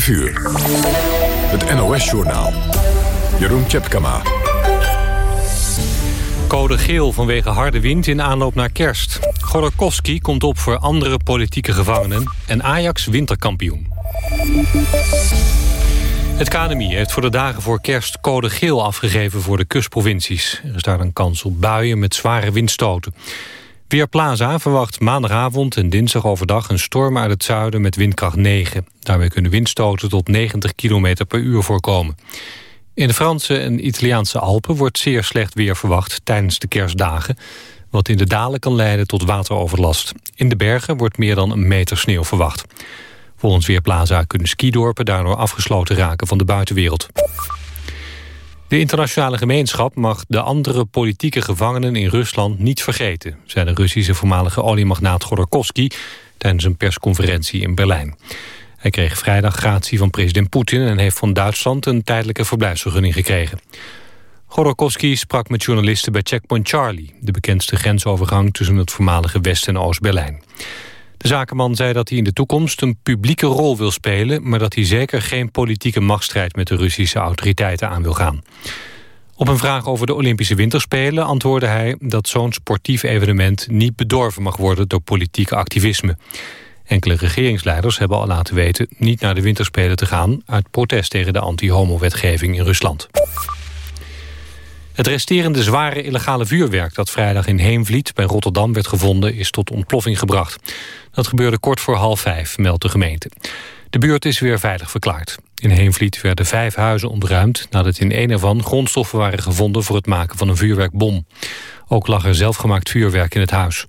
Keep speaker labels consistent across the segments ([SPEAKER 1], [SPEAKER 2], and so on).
[SPEAKER 1] 5 uur. Het NOS-journaal. Jeroen Tjepkama.
[SPEAKER 2] Code geel vanwege harde wind in aanloop naar kerst. Godorkovsky komt op voor andere politieke gevangenen... en Ajax winterkampioen. Het KNMI heeft voor de dagen voor kerst code geel afgegeven voor de kustprovincies. Er is daar een kans op buien met zware windstoten. Weerplaza verwacht maandagavond en dinsdag overdag een storm uit het zuiden met windkracht 9. Daarbij kunnen windstoten tot 90 km per uur voorkomen. In de Franse en Italiaanse Alpen wordt zeer slecht weer verwacht tijdens de kerstdagen, wat in de dalen kan leiden tot wateroverlast. In de bergen wordt meer dan een meter sneeuw verwacht. Volgens Weerplaza kunnen skidorpen daardoor afgesloten raken van de buitenwereld. De internationale gemeenschap mag de andere politieke gevangenen in Rusland niet vergeten, zei de Russische voormalige oliemagnaat Godorkovsky tijdens een persconferentie in Berlijn. Hij kreeg vrijdag gratie van president Poetin en heeft van Duitsland een tijdelijke verblijfsvergunning gekregen. Godorkovsky sprak met journalisten bij Checkpoint Charlie, de bekendste grensovergang tussen het voormalige West- en Oost-Berlijn. De zakenman zei dat hij in de toekomst een publieke rol wil spelen... maar dat hij zeker geen politieke machtsstrijd met de Russische autoriteiten aan wil gaan. Op een vraag over de Olympische Winterspelen antwoordde hij... dat zo'n sportief evenement niet bedorven mag worden door politieke activisme. Enkele regeringsleiders hebben al laten weten niet naar de Winterspelen te gaan... uit protest tegen de anti-homo-wetgeving in Rusland. Het resterende zware illegale vuurwerk dat vrijdag in Heemvliet bij Rotterdam werd gevonden is tot ontploffing gebracht. Dat gebeurde kort voor half vijf, meldt de gemeente. De buurt is weer veilig verklaard. In Heemvliet werden vijf huizen ontruimd nadat in een ervan grondstoffen waren gevonden voor het maken van een vuurwerkbom. Ook lag er zelfgemaakt vuurwerk in het huis.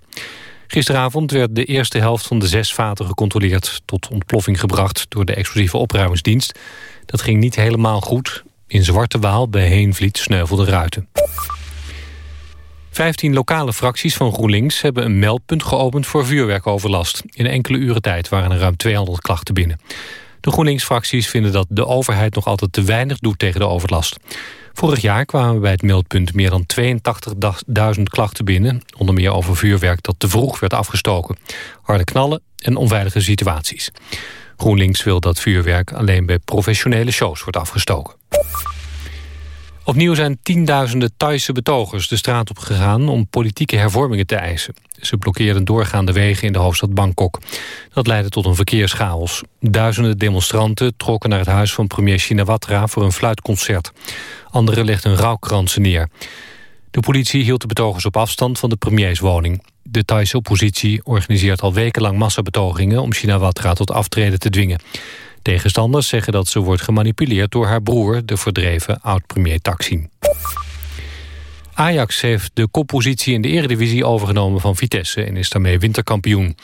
[SPEAKER 2] Gisteravond werd de eerste helft van de zes vaten gecontroleerd... tot ontploffing gebracht door de explosieve opruimingsdienst. Dat ging niet helemaal goed. In Zwarte Waal bij Heenvliet sneuvelde ruiten. Vijftien lokale fracties van GroenLinks hebben een meldpunt geopend voor vuurwerkoverlast. In enkele uren tijd waren er ruim 200 klachten binnen. De GroenLinks-fracties vinden dat de overheid nog altijd te weinig doet tegen de overlast. Vorig jaar kwamen bij het meldpunt meer dan 82.000 klachten binnen... onder meer over vuurwerk dat te vroeg werd afgestoken. Harde knallen en onveilige situaties. GroenLinks wil dat vuurwerk alleen bij professionele shows wordt afgestoken. Opnieuw zijn tienduizenden Thaise betogers de straat op gegaan om politieke hervormingen te eisen. Ze blokkeerden doorgaande wegen in de hoofdstad Bangkok. Dat leidde tot een verkeerschaos. Duizenden demonstranten trokken naar het huis van premier Shinawatra voor een fluitconcert. Anderen legden rouwkransen neer. De politie hield de betogers op afstand van de premierswoning. De Thaise oppositie organiseert al wekenlang massabetogingen... om Shinawatra tot aftreden te dwingen. Tegenstanders zeggen dat ze wordt gemanipuleerd door haar broer... de verdreven oud-premier Taksin. Ajax heeft de koppositie in de eredivisie overgenomen van Vitesse... en is daarmee winterkampioen.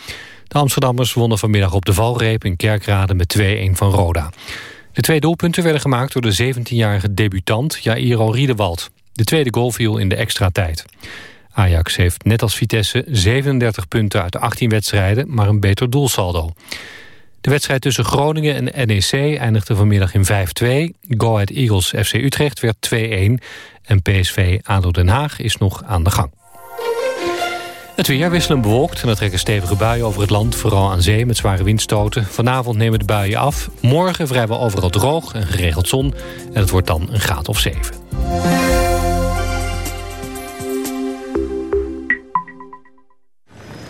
[SPEAKER 2] De Amsterdammers wonnen vanmiddag op de valreep in Kerkrade met 2-1 van Roda. De twee doelpunten werden gemaakt door de 17-jarige debutant Jairo Riedewald. De tweede goal viel in de extra tijd. Ajax heeft net als Vitesse 37 punten uit de 18 wedstrijden... maar een beter doelsaldo. De wedstrijd tussen Groningen en NEC eindigde vanmiddag in 5-2. Go Ahead Eagles FC Utrecht werd 2-1. En PSV ADO Den Haag is nog aan de gang. Het weer wisselend bewolkt en er trekken stevige buien over het land... vooral aan zee met zware windstoten. Vanavond nemen de buien af. Morgen vrijwel overal droog en geregeld zon. En het wordt dan een graad of 7.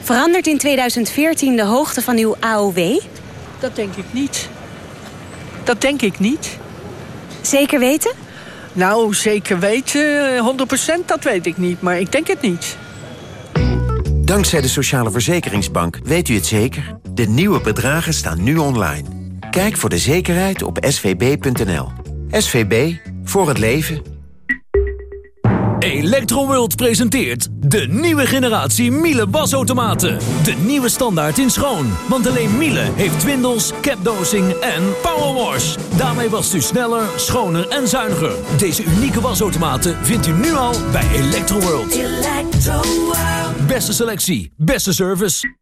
[SPEAKER 3] Verandert in 2014 de hoogte van uw AOW?
[SPEAKER 4] Dat denk ik niet. Dat denk ik niet.
[SPEAKER 3] Zeker weten?
[SPEAKER 4] Nou, zeker weten, 100% dat weet ik niet, maar ik denk het niet.
[SPEAKER 5] Dankzij de Sociale Verzekeringsbank weet u het zeker. De nieuwe bedragen staan nu online. Kijk voor de zekerheid op svb.nl. SVB, voor het leven.
[SPEAKER 6] Electroworld presenteert de nieuwe generatie Miele wasautomaten. De nieuwe standaard in schoon. Want alleen Miele heeft twindels, capdosing en powerwash. Daarmee wast u sneller, schoner en zuiniger. Deze unieke wasautomaten vindt u nu al bij Electroworld. Electroworld. Beste selectie, beste service.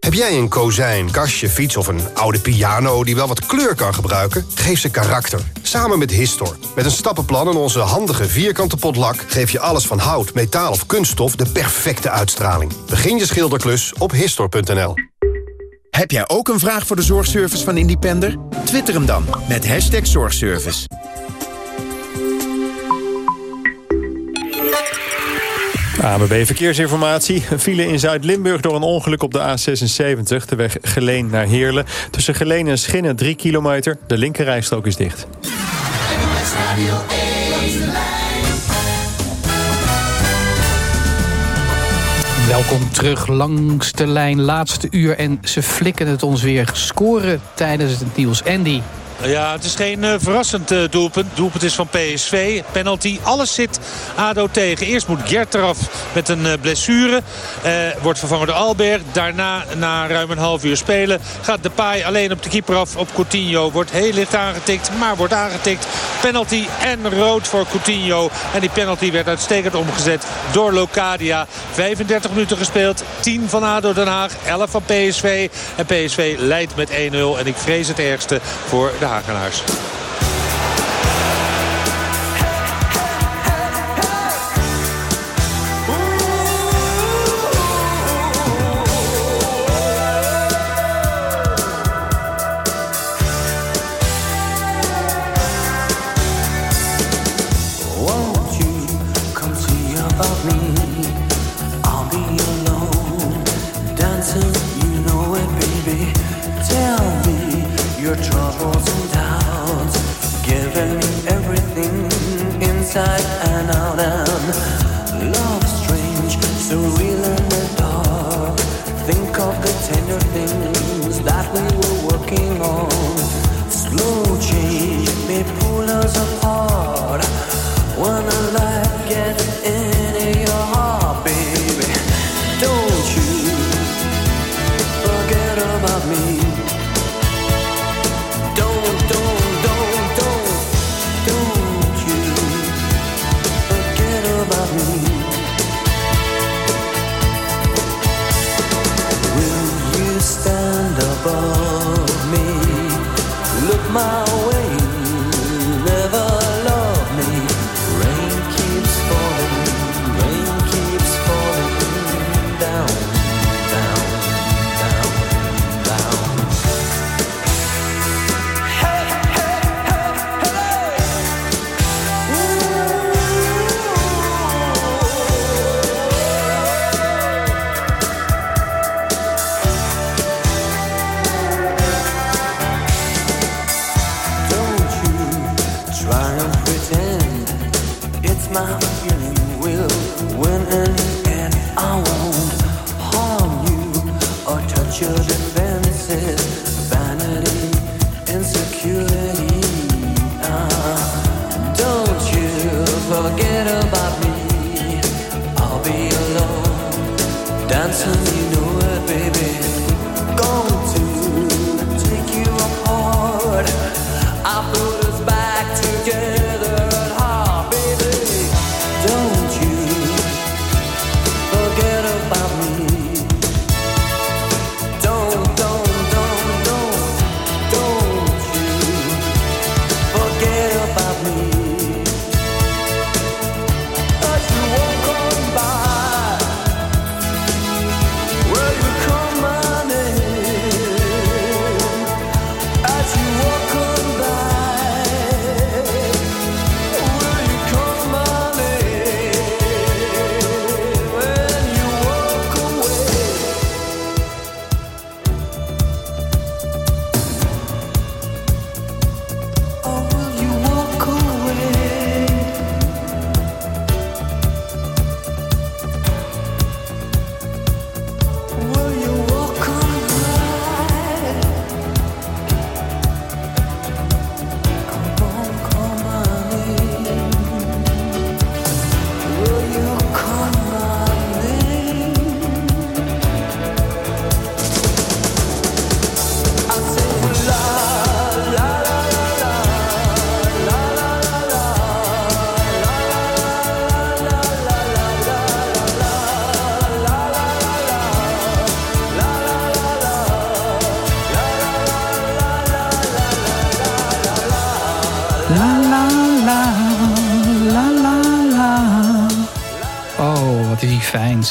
[SPEAKER 7] Heb jij een kozijn, kastje, fiets of een oude piano die wel wat kleur kan gebruiken? Geef ze karakter. Samen met Histor. Met een stappenplan en onze handige vierkante potlak... geef je alles van hout, metaal of kunststof de perfecte uitstraling. Begin je schilderklus op Histor.nl.
[SPEAKER 5] Heb jij ook een vraag voor de zorgservice van Independer? Twitter hem dan met hashtag zorgservice.
[SPEAKER 8] ABB Verkeersinformatie. Een file in Zuid-Limburg door een ongeluk op de A76. De weg Geleen naar Heerlen. Tussen Geleen en Schinnen 3 kilometer. De linkerrijstrook is dicht.
[SPEAKER 9] Welkom terug langs de lijn. Laatste uur en ze flikken het ons weer. Scoren tijdens het nieuws. Andy.
[SPEAKER 10] Ja, het is geen uh, verrassend uh, doelpunt. Doelpunt is van PSV. Penalty. Alles zit ADO tegen. Eerst moet Gert eraf met een uh, blessure. wordt vervangen door Alberg. Daarna, na ruim een half uur spelen, gaat Depay alleen op de keeper af op Coutinho. Wordt heel licht aangetikt, maar wordt aangetikt. Penalty en rood voor Coutinho. En die penalty werd uitstekend omgezet door Locadia. 35 minuten gespeeld. 10 van ADO Den Haag, 11 van PSV. En PSV leidt met 1-0. En ik vrees het ergste voor de Hagenaars.
[SPEAKER 9] my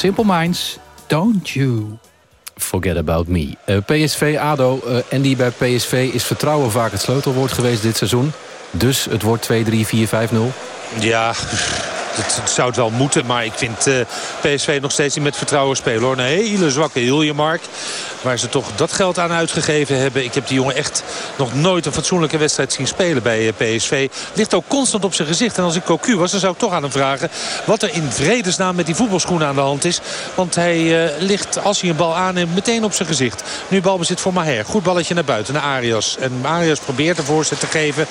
[SPEAKER 9] Simple Minds, don't you.
[SPEAKER 11] Forget about me. Uh, PSV, ADO uh, en die bij PSV is vertrouwen vaak het sleutelwoord geweest dit seizoen. Dus het wordt 2-3-4-5-0.
[SPEAKER 12] Ja, het zou het wel moeten. Maar ik vind uh, PSV nog steeds niet met vertrouwen spelen. Hoor. Een hele zwakke Hiljemark. Waar ze toch dat geld aan uitgegeven hebben. Ik heb die jongen echt nog nooit een fatsoenlijke wedstrijd zien spelen bij eh, PSV. Ligt ook constant op zijn gezicht. En als ik Cocu was, dan zou ik toch aan hem vragen... wat er in vredesnaam met die voetbalschoenen aan de hand is. Want hij uh, ligt, als hij een bal aanneemt, meteen op zijn gezicht. Nu balbezit voor Maher. Goed balletje naar buiten, naar Arias. En Arias probeert de voorzet te geven.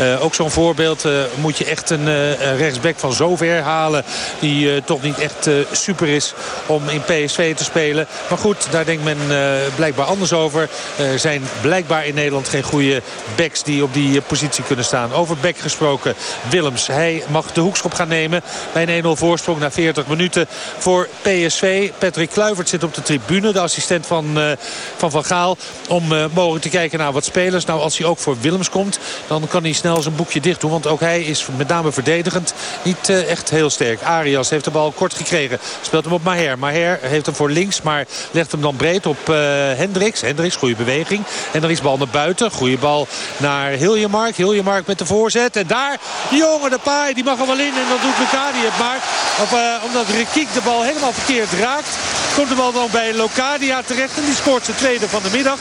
[SPEAKER 12] Uh, ook zo'n voorbeeld moet je echt een rechtsback van zover halen. Die toch niet echt super is om in PSV te spelen. Maar goed, daar denkt men eh, blijkbaar anders over. Er zijn blijkbaar in Nederland geen goede backs die op die eh, positie kunnen staan. Over back gesproken Willems. Hij mag de hoekschop gaan nemen bij een 1-0 voorsprong na 40 minuten voor PSV. Patrick Kluivert zit op de tribune. De assistent van uh, Van, van Gaal. Om uh, mogelijk te kijken naar wat spelers. Nou als hij ook voor Willems komt. Dan kan hij snel zijn boekje dicht doen. Want ook hij is met name verdedigend niet echt heel sterk. Arias heeft de bal kort gekregen. Speelt hem op Maher. Maher heeft hem voor links. Maar legt hem dan breed op Hendricks. Hendricks, goede beweging. Hendricks bal naar buiten. Goede bal naar Hiljemark. Hiljemark met de voorzet. En daar, jongen, de paai, die mag er wel in. En dan doet Locadia het maar. Uh, omdat Rekiek de bal helemaal verkeerd raakt. Komt de bal dan bij Locadia terecht. En die scoort zijn tweede van de middag.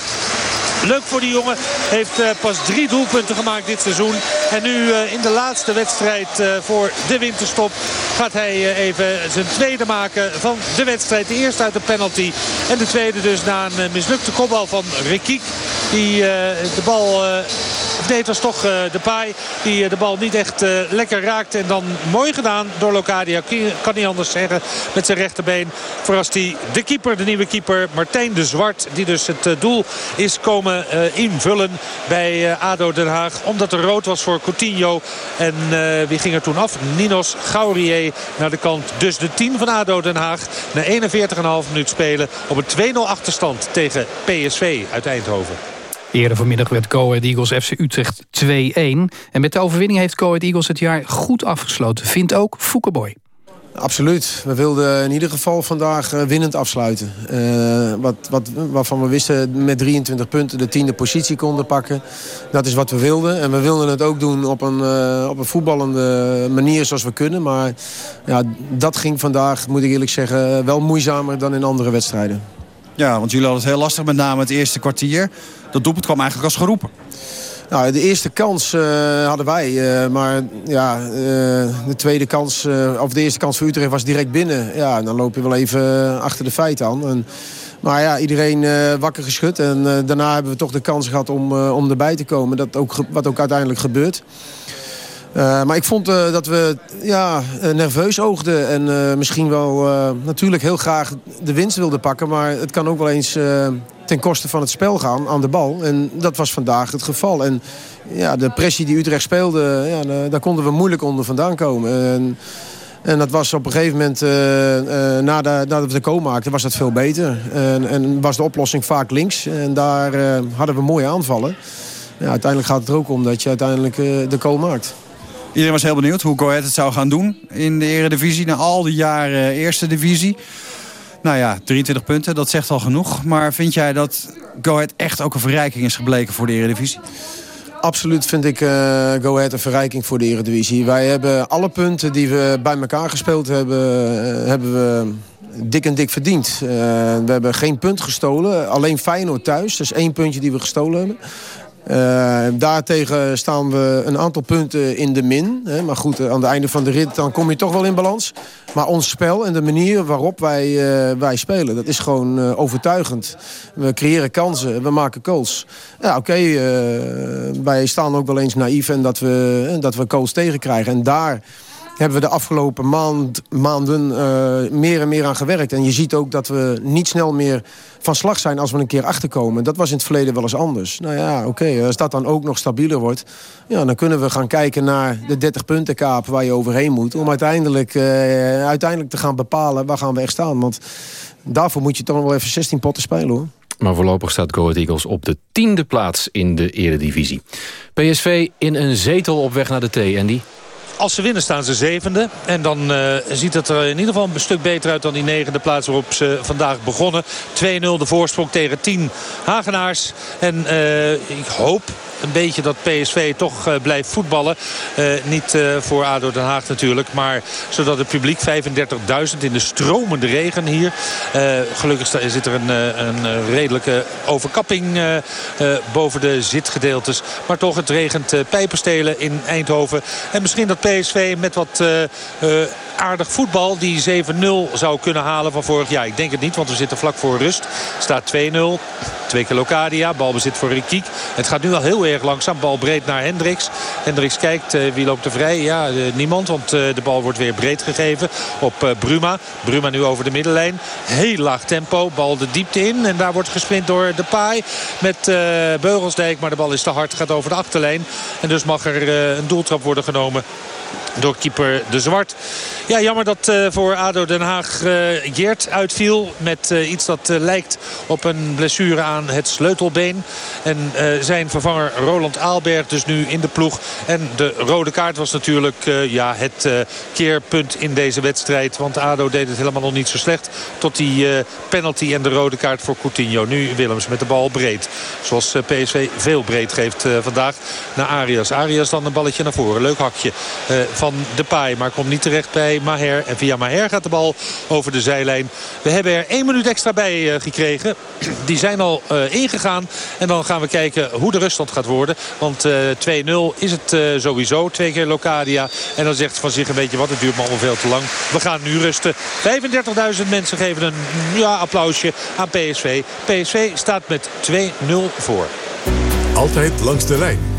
[SPEAKER 12] Leuk voor die jongen. Heeft uh, pas drie doelpunten gemaakt dit seizoen. En nu uh, in de laatste wedstrijd uh, voor de winterstop gaat hij even zijn tweede maken van de wedstrijd. De eerste uit de penalty. En de tweede dus na een mislukte kopbal van Rikiek. Die de bal... Nee, het was toch uh, de paai die uh, de bal niet echt uh, lekker raakte. En dan mooi gedaan door Locadia. Kan niet anders zeggen met zijn rechterbeen. Verrast hij de keeper, de nieuwe keeper Martijn de Zwart. Die dus het doel is komen invullen bij ADO Den Haag. Omdat er rood was voor Coutinho. En wie ging er toen af? Ninos Gaurier naar de kant. Dus de 10 van ADO Den Haag. Na 41,5 minuut spelen op een 2-0 achterstand tegen PSV uit Eindhoven.
[SPEAKER 9] Eerder vanmiddag werd Go Ahead Eagles FC Utrecht 2-1. En met de overwinning heeft Go Ahead Eagles het jaar goed afgesloten. Vindt ook Foukeboy.
[SPEAKER 13] Absoluut. We wilden in ieder geval vandaag winnend afsluiten. Uh, wat, wat, waarvan we wisten met 23 punten de tiende positie konden pakken. Dat is wat we wilden. En we wilden het ook doen op een, uh, op een voetballende manier zoals we kunnen. Maar ja, dat ging vandaag, moet ik eerlijk zeggen, wel moeizamer dan in andere wedstrijden.
[SPEAKER 14] Ja, want jullie hadden het heel lastig met name het eerste kwartier. Dat doelpunt kwam eigenlijk als geroepen.
[SPEAKER 13] Nou, de eerste kans uh, hadden wij. Uh, maar ja, uh, de tweede kans, of de eerste kans voor Utrecht was direct binnen. Ja, dan loop je wel even achter de feiten aan. En, maar ja, iedereen wakker geschud. En daarna hebben we toch de kans gehad om, om erbij te komen. Dat ook, wat ook uiteindelijk gebeurt. Maar ik vond dat we ja, nerveus oogden. En misschien wel natuurlijk heel graag de winst wilden pakken. Maar het kan ook wel eens ten koste van het spel gaan aan de bal. En dat was vandaag het geval. En ja, de pressie die Utrecht speelde, ja, daar konden we moeilijk onder vandaan komen. En, en dat was op een gegeven moment, nadat, nadat we de kool maakten, was dat veel beter. En, en was de oplossing vaak links. En daar hadden we mooie aanvallen. Uiteindelijk gaat het er ook om dat je uiteindelijk de kool maakt.
[SPEAKER 14] Iedereen was heel benieuwd hoe Go het zou gaan doen in de eredivisie. Na al die jaren eerste divisie. Nou ja, 23 punten, dat zegt al genoeg. Maar vind jij dat Go Ahead echt ook een verrijking is gebleken voor de eredivisie?
[SPEAKER 13] Absoluut vind ik uh, Go Ahead een verrijking voor de Eredivisie. Wij hebben alle punten die we bij elkaar gespeeld hebben... Uh, hebben we dik en dik verdiend. Uh, we hebben geen punt gestolen. Alleen Feyenoord thuis. Dat is één puntje die we gestolen hebben. Uh, daartegen staan we een aantal punten in de min. Hè. Maar goed, aan het einde van de rit dan kom je toch wel in balans. Maar ons spel en de manier waarop wij, uh, wij spelen... dat is gewoon overtuigend. We creëren kansen, we maken goals. Ja, oké, wij staan ook wel eens naïef... en dat we, dat we goals tegenkrijgen. En daar hebben we de afgelopen maand, maanden uh, meer en meer aan gewerkt. En je ziet ook dat we niet snel meer van slag zijn als we een keer achterkomen. Dat was in het verleden wel eens anders. Nou ja, oké, als dat dan ook nog stabieler wordt... Ja, dan kunnen we gaan kijken naar de 30 punten kaap waar je overheen moet... om uiteindelijk, uh, uiteindelijk te gaan bepalen waar gaan we echt staan. Want daarvoor moet je toch wel even 16 potten spelen hoor.
[SPEAKER 11] Maar voorlopig staat Go Eagles op de tiende plaats in de eredivisie. PSV in een zetel op weg naar de T, Andy.
[SPEAKER 12] Als ze winnen staan ze zevende. En dan uh, ziet het er in ieder geval een stuk beter uit dan die negende plaats waarop ze vandaag begonnen. 2-0 de voorsprong tegen 10 Hagenaars. En uh, ik hoop een beetje dat PSV toch uh, blijft voetballen. Uh, niet uh, voor ADO Den Haag natuurlijk. Maar zodat het publiek 35.000 in de stromende regen hier. gelukkig zit er een, een redelijke overkapping boven de zitgedeeltes. Maar toch, het regent pijperstelen in Eindhoven. En misschien dat PSV met wat aardig voetbal die 7-0 zou kunnen halen van vorig jaar. Ik denk het niet, want we zitten vlak voor rust. Staat 2-0. Twee keer Locadia. Balbezit voor Rikiek. Het gaat nu al heel erg langzaam. Bal breed naar Hendricks. Hendricks kijkt. Uh, wie loopt er vrij? Ja, uh, niemand. Want uh, de bal wordt weer breed gegeven op Bruma. Bruma nu over de middenlijn. Heel laag tempo. Bal de diepte in. En daar wordt gesprint door de paai. Met Beugelsdijk. Maar de bal is te hard. Gaat over de achterlijn. En dus mag er een doeltrap worden genomen door keeper De Zwart. Ja, jammer dat uh, voor ADO Den Haag uh, uitviel. Met uh, iets dat lijkt op een blessure aan het sleutelbeen. En zijn vervanger Roland Aalberg dus nu in de ploeg. En de rode kaart was natuurlijk ja, het keerpunt in deze wedstrijd. Want ADO deed het helemaal nog niet zo slecht. Tot die penalty en de rode kaart voor Coutinho. Nu Willems met de bal breed. Zoals PSV veel breed geeft vandaag naar Arias. Arias dan een balletje naar voren. Leuk hakje van de paai. Maar komt niet terecht bij Maher. En via Maher gaat de bal over de zijlijn. We hebben er één minuut extra bij uh, gekregen. Die zijn al uh, ingegaan. En dan gaan we kijken hoe de ruststand gaat worden. Want uh, eh, 2-0 is het sowieso. Twee keer Locadia. En dan zegt van zich een beetje wat. Het duurt me allemaal veel te lang. We gaan nu rusten. 35.000 mensen geven een ja, applausje aan PSV. PSV staat met 2-0 voor.
[SPEAKER 1] Altijd langs de lijn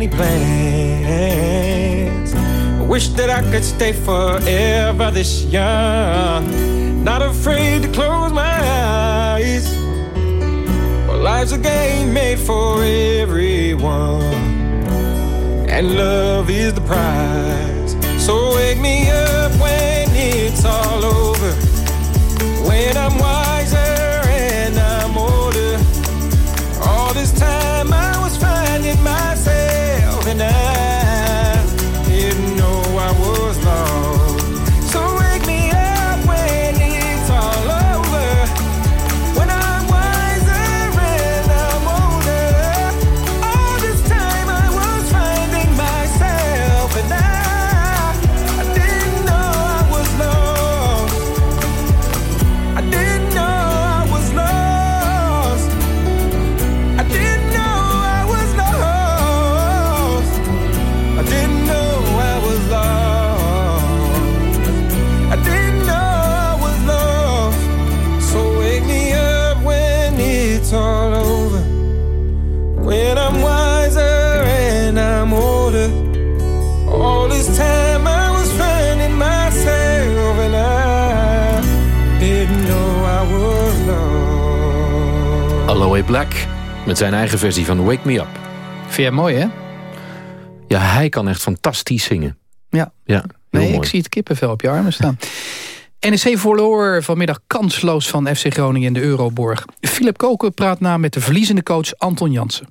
[SPEAKER 15] Any plans. I wish that I could stay forever this young, not afraid to close my eyes. Well, life's a game made for everyone, and love is the prize. So wake me up
[SPEAKER 11] Aloe Black met zijn eigen versie van Wake Me Up.
[SPEAKER 9] Vind je mooi, hè?
[SPEAKER 11] Ja, hij kan echt fantastisch zingen.
[SPEAKER 9] Ja.
[SPEAKER 11] Ja,
[SPEAKER 9] Nee,
[SPEAKER 11] mooi.
[SPEAKER 9] ik zie het kippenvel op je armen staan. NEC verloor vanmiddag kansloos van FC Groningen in de Euroborg. Philip Koken praat na met de verliezende coach Anton Jansen.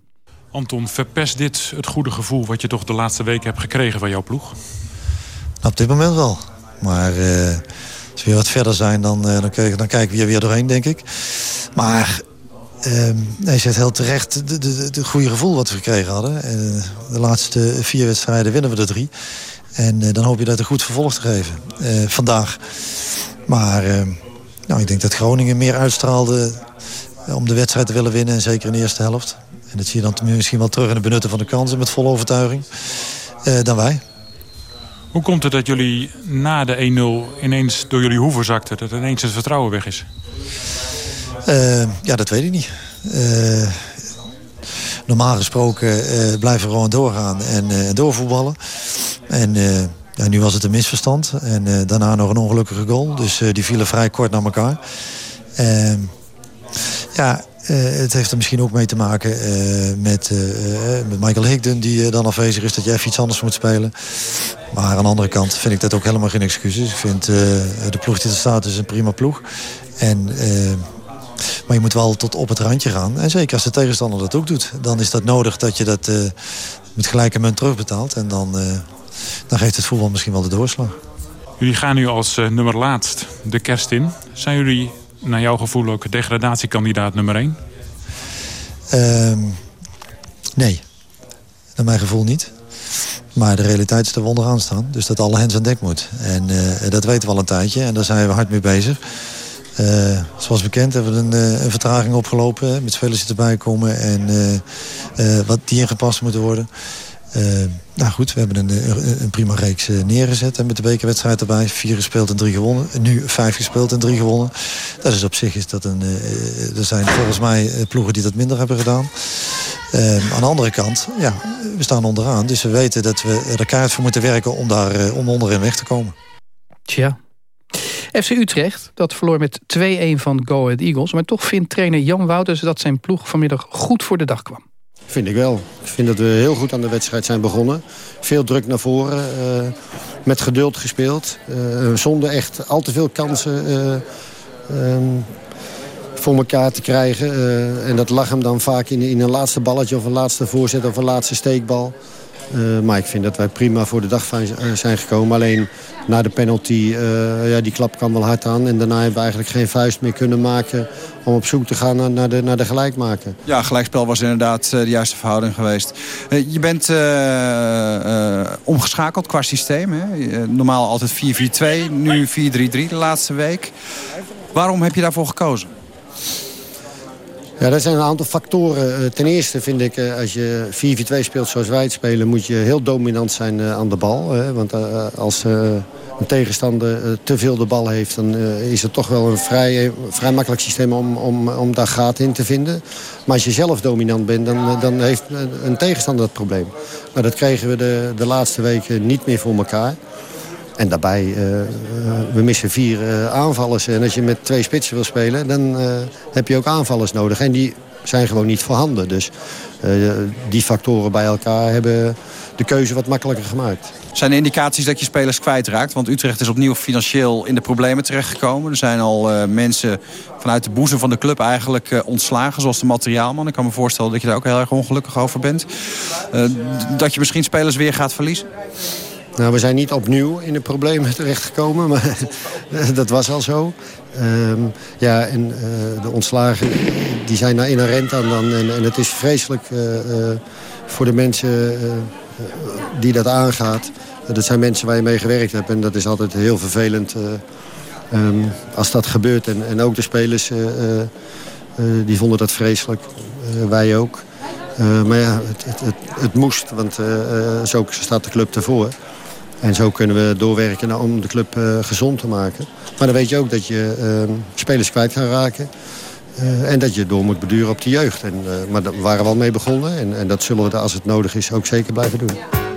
[SPEAKER 16] Anton, verpest dit het goede gevoel wat je toch de laatste weken hebt gekregen van jouw ploeg?
[SPEAKER 17] Op dit moment wel. Maar eh, als we weer wat verder zijn, dan, eh, dan, dan kijken we hier weer doorheen, denk ik. Maar ehm hij zegt heel terecht het goede gevoel wat we gekregen hadden. Eh, de laatste vier wedstrijden winnen we er drie. En eh, dan hoop je dat een goed vervolg te geven. eh, vandaag. Maar eh, nou, ik denk dat Groningen meer uitstraalde om de wedstrijd te willen winnen. En zeker in de eerste helft. En dat zie je dan misschien wel terug in het benutten van de kansen met volle overtuiging. dan wij.
[SPEAKER 16] Hoe komt het dat jullie na de 1-0 ineens door jullie hoeven zakten? Dat ineens het vertrouwen weg is?
[SPEAKER 17] Eh, ja, dat weet ik niet. Eh, normaal gesproken eh, blijven we gewoon doorgaan en doorvoetballen. En ja, nu was het een misverstand. En daarna nog een ongelukkige goal. Dus die vielen vrij kort naar elkaar. Ehm, ja, het heeft er misschien ook mee te maken met, met Michael Higden... die dan afwezig is, dat je even iets anders moet spelen. Maar aan de andere kant vind ik dat ook helemaal geen excuses. Ik vind de ploeg die er staat is een prima ploeg. En... maar je moet wel tot op het randje gaan. En zeker als de tegenstander dat ook doet. Dan is dat nodig dat je dat eh, met gelijke munt terugbetaalt. En dan, eh, dan geeft het voetbal misschien wel de doorslag.
[SPEAKER 16] Jullie gaan nu als eh, nummer laatst de kerst in. Zijn jullie naar jouw gevoel ook degradatiekandidaat nummer 1?
[SPEAKER 17] Ehm, nee, naar mijn gevoel niet. Maar de realiteit is dat we onderaan staan. Dus dat alle hens aan dek moet. En dat weten we al een tijdje. En daar zijn we hard mee bezig. Eh, zoals bekend hebben we een, eh, een vertraging opgelopen. Met spelers die erbij komen. En eh, wat die ingepast moeten worden. Nou goed, we hebben een, een, prima reeks neergezet. Met de bekerwedstrijd erbij. Vier gespeeld en drie gewonnen. Nu vijf gespeeld en drie gewonnen. Dat is op zich is dat een... er zijn volgens mij ploegen die dat minder hebben gedaan. Aan de andere kant, ja, we staan onderaan. Dus we weten dat we er keihard voor moeten werken om daar om onderin weg te komen.
[SPEAKER 9] Tja. FC Utrecht, dat verloor met 2-1 van Go Ahead Eagles. Maar toch vindt trainer Jan Wouters dat zijn ploeg vanmiddag goed voor de dag kwam.
[SPEAKER 18] Vind ik wel. Ik vind dat we heel goed aan de wedstrijd zijn begonnen. Veel druk naar voren. eh, met geduld gespeeld. eh, zonder echt al te veel kansen eh, ehm, voor elkaar te krijgen. eh, en dat lag hem dan vaak in, in een laatste balletje... of een laatste voorzet of een laatste steekbal. Eh, maar ik vind dat wij prima voor de dag eh, zijn gekomen. Alleen na de penalty, eh, ja, die klap kwam wel hard aan. En daarna hebben we eigenlijk geen vuist meer kunnen maken... om op zoek te gaan naar, naar, de, naar de gelijkmaker.
[SPEAKER 14] Ja, gelijkspel was inderdaad de juiste verhouding geweest. Je bent omgeschakeld qua systeem. Hè? Normaal altijd 4-4-2, nu 4-3-3 de laatste week. Waarom heb je daarvoor gekozen?
[SPEAKER 18] Ja, dat zijn een aantal factoren. Eh, Ten eerste vind ik, eh, als je 4-4-2 speelt zoals wij het spelen... moet je heel dominant zijn eh, aan de bal. Want als een tegenstander te veel de bal heeft... dan is het toch wel een vrij, vrij makkelijk systeem om, om, om daar gaten in te vinden. Maar als je zelf dominant bent, dan, dan heeft een- tegenstander dat probleem. Nou, dat kregen we de, de laatste weken niet meer voor elkaar. En daarbij, eh, eh, we missen vier eh, aanvallers. En als je met twee spitsen wil spelen, dan heb je ook aanvallers nodig. En die zijn gewoon niet voorhanden. Dus die factoren bij elkaar hebben de keuze wat makkelijker gemaakt.
[SPEAKER 14] Zijn er indicaties dat je spelers kwijtraakt? Want Utrecht is opnieuw financieel in de problemen terechtgekomen. Er zijn al mensen vanuit de boezem van de club eigenlijk ontslagen. Zoals de materiaalman. Ik kan me voorstellen dat je daar ook heel erg ongelukkig over bent. Dat je misschien spelers weer gaat verliezen?
[SPEAKER 18] Nou, we zijn niet opnieuw in de problemen terechtgekomen, maar dat was al zo. Ehm, ja, en eh, de ontslagen die zijn daar inherent aan dan. En, en het is vreselijk eh, eh, voor de mensen die dat aangaat. dat zijn mensen waar je mee gewerkt hebt en dat is altijd heel vervelend eh, ehm, als dat gebeurt. En, en ook de spelers die vonden dat vreselijk. Wij ook. Maar ja, het, het, het, het moest, want zo staat de club ervoor. En zo kunnen we doorwerken om de club eh, gezond te maken. Maar dan weet je ook dat je eh, spelers kwijt gaat raken. Eh, en dat je door moet beduren op de jeugd. En, eh, maar daar waren we al mee begonnen. En, en dat zullen we, als het nodig is, ook zeker blijven doen.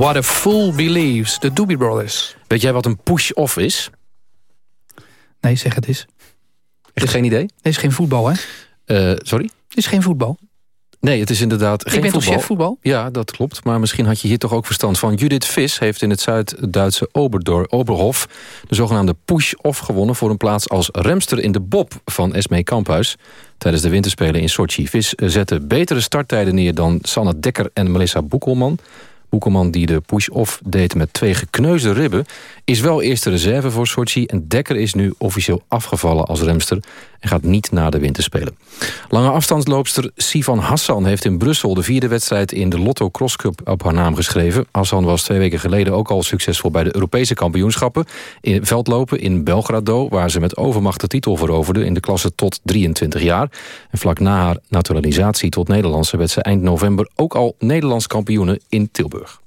[SPEAKER 19] What a Fool Believes,
[SPEAKER 9] de Doobie Brothers.
[SPEAKER 11] Weet jij wat een push-off is?
[SPEAKER 9] Nee, zeg het eens.
[SPEAKER 11] Echt geen idee?
[SPEAKER 9] Dit is geen voetbal, hè?
[SPEAKER 11] Eh, sorry?
[SPEAKER 9] Dit is geen voetbal.
[SPEAKER 11] Nee, het is inderdaad geen
[SPEAKER 9] ben toch
[SPEAKER 11] voetbal.
[SPEAKER 9] chef voetbal?
[SPEAKER 11] Ja, dat klopt. Maar misschien had je hier toch ook verstand van. Judith Vis heeft in het Zuid-Duitse Oberhof... de zogenaamde push-off gewonnen... voor een plaats als remster in de bob van Esmee Kamphuis... tijdens de winterspelen in Sochi. Vis zette betere starttijden neer dan Sanne Dekker en Melissa Boekelman... Boekelman die de push-off deed met twee gekneusde ribben... is wel eerste reserve voor Sochi. En Dekker is nu officieel afgevallen als remster... en gaat niet naar de winterspelen. Lange afstandsloopster Sivan Hassan heeft in Brussel... de vierde wedstrijd in de Lotto Cross Cup op haar naam geschreven. Hassan was twee weken geleden ook al succesvol... bij de Europese kampioenschappen in veldlopen in Belgrado... waar ze met overmacht de titel veroverde in de klasse tot 23 jaar. En vlak na haar naturalisatie tot Nederlandse... werd ze eind november ook al Nederlands kampioene in Tilburg.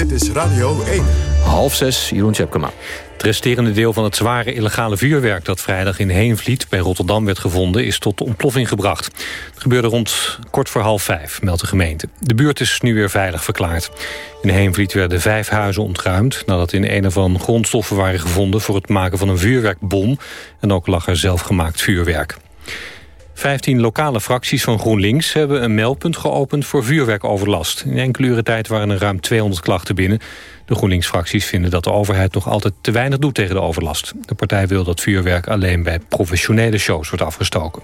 [SPEAKER 1] Dit is Radio 1.
[SPEAKER 11] Half zes, Jeroen Tjepkema.
[SPEAKER 2] Het resterende deel van het zware illegale vuurwerk... dat vrijdag in Heenvliet bij Rotterdam werd gevonden... is tot ontploffing gebracht. Het gebeurde rond kort voor half vijf, meldt de gemeente. De buurt is nu weer veilig verklaard. In Heenvliet werden vijf huizen ontruimd... nadat in een ervan grondstoffen waren gevonden... voor het maken van een vuurwerkbom. En ook lag er zelfgemaakt vuurwerk. 15 lokale fracties van GroenLinks hebben een meldpunt geopend voor vuurwerkoverlast. In enkele uren tijd waren er ruim 200 klachten binnen. De GroenLinks-fracties vinden dat de overheid nog altijd te weinig doet tegen de overlast. De partij wil dat vuurwerk alleen bij professionele shows wordt afgestoken.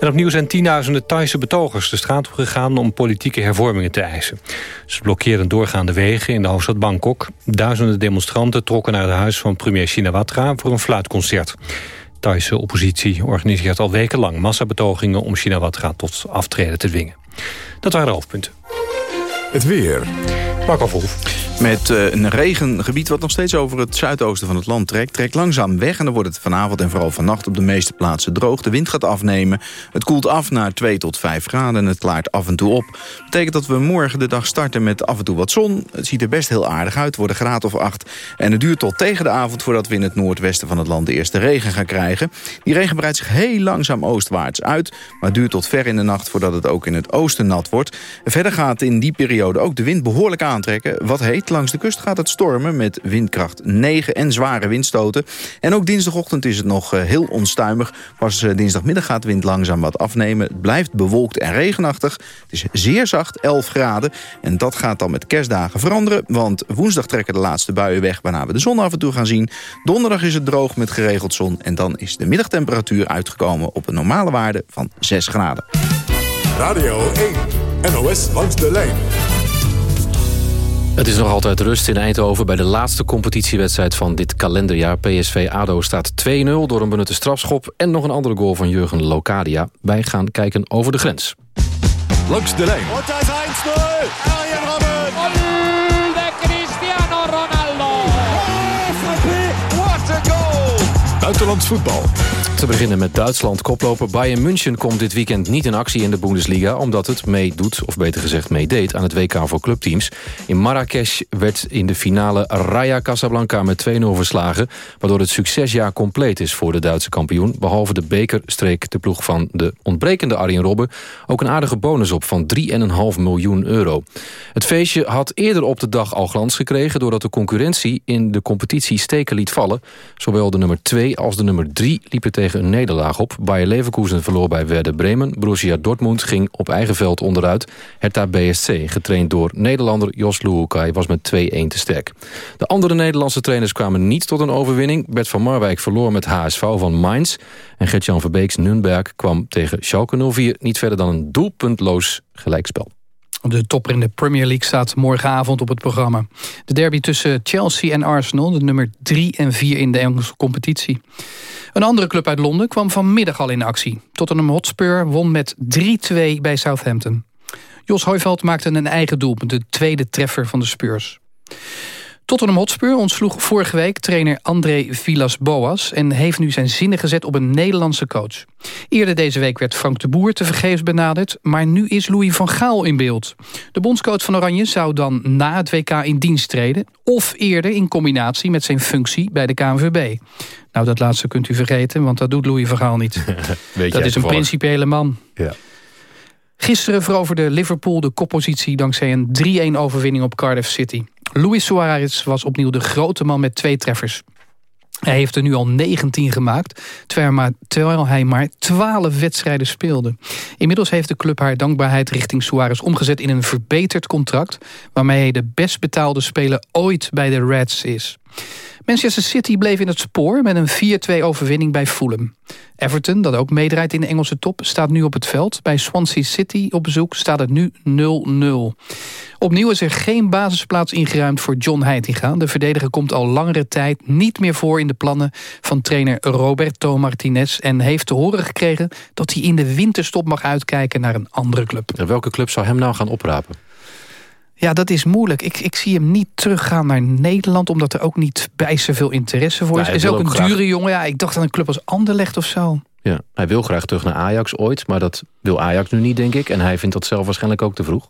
[SPEAKER 2] En opnieuw zijn tienduizenden Thaise betogers de straat op gegaan om politieke hervormingen te eisen. Ze blokkeerden doorgaande wegen in de hoofdstad Bangkok. Duizenden demonstranten trokken naar het huis van premier Shinawatra voor een fluitconcert. Thaise oppositie organiseert al wekenlang massabetogingen om Shinawatra tot aftreden te dwingen. Dat waren de hoofdpunten.
[SPEAKER 1] Het weer.
[SPEAKER 2] Marco.
[SPEAKER 20] Met uh, een regengebied wat nog steeds over het zuidoosten van het land trekt... trekt langzaam weg en dan wordt het vanavond en vooral vannacht... op de meeste plaatsen droog. De wind gaat afnemen. Het koelt af naar 2 tot 5 graden en het klaart af en toe op. Dat betekent dat we morgen de dag starten met af en toe wat zon. Het ziet er best heel aardig uit, wordt een graad of 8. En het duurt tot tegen de avond voordat we in het noordwesten van het land... de eerste regen gaan krijgen. Die regen breidt zich heel langzaam oostwaarts uit... maar duurt tot ver in de nacht voordat het ook in het oosten nat wordt. Verder gaat in die periode ook de wind behoorlijk aantrekken. Wat heet, langs de kust gaat het stormen met windkracht 9 en zware windstoten. En ook dinsdagochtend is het nog eh, heel onstuimig. Pas eh, dinsdagmiddag gaat de wind langzaam wat afnemen. Het blijft bewolkt en regenachtig. Het is zeer zacht, 11 graden. En dat gaat dan met kerstdagen veranderen. Want woensdag trekken de laatste buien weg... waarna we de zon af en toe gaan zien. Donderdag is het droog met geregeld zon. En dan is de middagtemperatuur uitgekomen op een normale waarde van 6 graden.
[SPEAKER 1] Radio 1, NOS langs de lijn.
[SPEAKER 11] Het is nog altijd rust in Eindhoven bij de laatste competitiewedstrijd van dit kalenderjaar. PSV-ADO staat 2-0 door een benutte strafschop... en nog een andere goal van Jurgen Locadia. Wij gaan kijken over de grens.
[SPEAKER 1] Langs de lijn.
[SPEAKER 19] Da ist 1-0. Arjen Robben. Der Cristiano Ronaldo. What a goal.
[SPEAKER 1] Buitenlands voetbal.
[SPEAKER 11] Te beginnen met Duitsland. Koploper Bayern München komt dit weekend niet in actie in de Bundesliga... omdat het meedoet, of beter gezegd meedeed, aan het WK voor clubteams. In Marrakesh werd in de finale Raya Casablanca met 2-0 verslagen... waardoor het succesjaar compleet is voor de Duitse kampioen. Behalve de beker streek de ploeg van de ontbrekende Arjen Robben... ook een aardige bonus op van 3,5 miljoen euro. Het feestje had eerder op de dag al glans gekregen... doordat de concurrentie in de competitie steken liet vallen. Zowel de nummer 2 als de nummer 3 liepen tegen een nederlaag op. Bayer Leverkusen verloor bij Werder Bremen. Borussia Dortmund ging op eigen veld onderuit. Hertha BSC, getraind door Nederlander Jos Luhukai, was met 2-1 te sterk. De andere Nederlandse trainers kwamen niet tot een overwinning. Bert van Marwijk verloor met HSV van Mainz. En Gert-Jan Verbeeks Nürnberg kwam tegen Schalke 04... niet verder dan een doelpuntloos gelijkspel.
[SPEAKER 9] De topper in de Premier League staat morgenavond op het programma. De derby tussen Chelsea en Arsenal, de nummer 3 en 4 in de Engelse competitie. Een andere club uit Londen kwam vanmiddag al in actie. Tottenham Hotspur won met 3-2 bij Southampton. Jos Hooiveld maakte een eigen doelpunt, de tweede treffer van de Spurs. Tottenham Hotspur ontsloeg vorige week trainer André Villas-Boas... en heeft nu zijn zinnen gezet op een Nederlandse coach. Eerder deze week werd Frank de Boer tevergeefs benaderd... maar nu is Louis van Gaal in beeld. De bondscoach van Oranje zou dan na het WK in dienst treden... of eerder in combinatie met zijn functie bij de KNVB. Nou, dat laatste kunt u vergeten, want dat doet Louis van Gaal niet.
[SPEAKER 11] Weet
[SPEAKER 9] dat is een principiële man.
[SPEAKER 11] Ja.
[SPEAKER 9] Gisteren veroverde Liverpool de koppositie dankzij een 3-1 overwinning op Cardiff City. Luis Suarez was opnieuw de grote man met twee treffers. Hij heeft er nu al 19 gemaakt, terwijl hij maar 12 wedstrijden speelde. Inmiddels heeft de club haar dankbaarheid richting Suarez omgezet in een verbeterd contract... waarmee hij de best betaalde speler ooit bij de Reds is. Manchester City bleef in het spoor met een 4-2 overwinning bij Fulham. Everton, dat ook meedraait in de Engelse top, staat nu op het veld. Bij Swansea City op bezoek staat het nu 0-0. Opnieuw is er geen basisplaats ingeruimd voor John Heitinga. De verdediger komt al langere tijd niet meer voor in de plannen van trainer Roberto Martinez... en heeft te horen gekregen dat hij in de winterstop mag uitkijken naar een andere club.
[SPEAKER 11] En welke club zou hem nou gaan oprapen?
[SPEAKER 9] Ja, dat is moeilijk. Ik, ik zie hem niet teruggaan naar Nederland... omdat er ook niet bij zoveel interesse voor
[SPEAKER 11] Nou,
[SPEAKER 9] is.
[SPEAKER 11] hij
[SPEAKER 9] is ook een
[SPEAKER 11] graag-
[SPEAKER 9] dure jongen. Ja, ik dacht aan een club als Anderlecht of zo.
[SPEAKER 11] Ja, hij wil graag terug naar Ajax ooit, maar dat wil Ajax nu niet, denk ik. En hij vindt dat zelf waarschijnlijk ook te vroeg.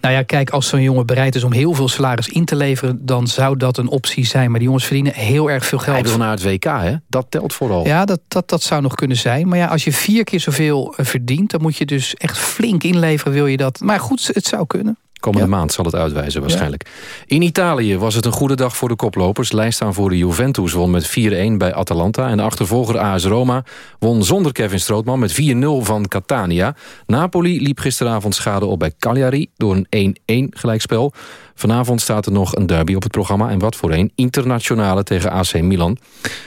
[SPEAKER 9] Nou ja, kijk, als zo'n jongen bereid is om heel veel salaris in te leveren... dan zou dat een optie zijn. Maar die jongens verdienen heel erg veel geld.
[SPEAKER 11] Hij wil naar het WK, hè? Dat telt vooral.
[SPEAKER 9] Ja, dat, dat, dat zou nog kunnen zijn. Maar ja, als je vier keer zoveel eh, verdient... dan moet je dus echt flink inleveren, wil je dat. Maar goed, het zou kunnen.
[SPEAKER 11] Komende maand zal het uitwijzen waarschijnlijk. In Italië was het een goede dag voor de koplopers. Lijstaanvoerder Juventus won met 4-1 bij Atalanta. En de achtervolger AS Roma won zonder Kevin Strootman met 4-0 van Catania. Napoli liep gisteravond schade op bij Cagliari door een 1-1 gelijkspel. Vanavond staat er nog een derby op het programma. En wat voor een internationale tegen AC Milan.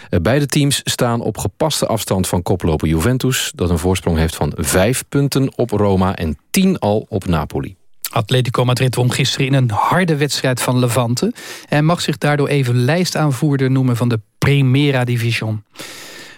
[SPEAKER 11] Eh, Beide teams staan op gepaste afstand van koploper Juventus... dat een voorsprong heeft van 5 punten op Roma en 10 al op Napoli.
[SPEAKER 9] Atletico Madrid won gisteren in een harde wedstrijd van Levante... en mag zich daardoor even lijstaanvoerder noemen van de Primera Division.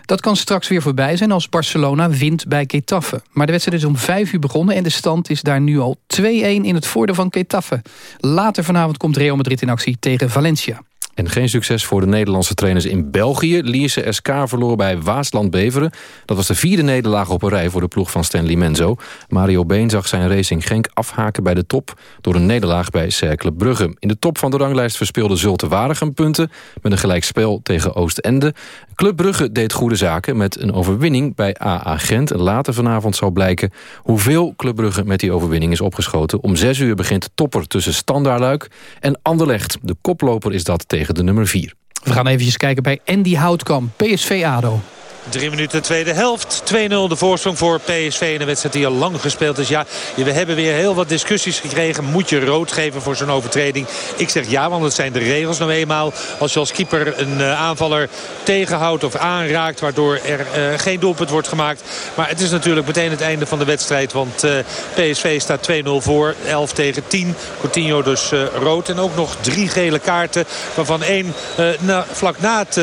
[SPEAKER 9] Dat kan straks weer voorbij zijn als Barcelona wint bij Getafe. Maar de wedstrijd is om 5 uur begonnen en de stand is daar nu al 2-1 in het voordeel van Getafe. Later vanavond komt Real Madrid in actie tegen Valencia.
[SPEAKER 11] En geen succes voor de Nederlandse trainers in België. Lierse SK verloor bij Waasland Beveren. Dat was de vierde nederlaag op een rij voor de ploeg van Stanley Menzo. Mario Been zag zijn Racing Genk afhaken bij de top... door een nederlaag bij Cercle Brugge. In de top van de ranglijst verspeelde Zulte Waregem punten... met een gelijkspel tegen Oostende. Club Brugge deed goede zaken met een overwinning bij AA Gent. En later vanavond zal blijken hoeveel Club Brugge met die overwinning is opgeschoten. Om zes uur begint de topper tussen Standaarluik en Anderlecht. De koploper is dat tegen de nummer 4.
[SPEAKER 9] We gaan eventjes kijken bij Andy Houtkamp, PSV-ADO.
[SPEAKER 12] Drie minuten tweede helft. 2-0 de voorsprong voor PSV in een wedstrijd die al lang gespeeld is. Ja, we hebben weer heel wat discussies gekregen. Moet je rood geven voor zo'n overtreding? Ik zeg ja, want dat zijn de regels nou eenmaal. Als je als keeper een uh, aanvaller tegenhoudt of aanraakt... waardoor er uh, geen doelpunt wordt gemaakt. Maar het is natuurlijk meteen het einde van de wedstrijd. Want uh, PSV staat 2-0 voor. 11 tegen 10. Coutinho dus rood. En ook nog drie gele kaarten. Waarvan één na, vlak na het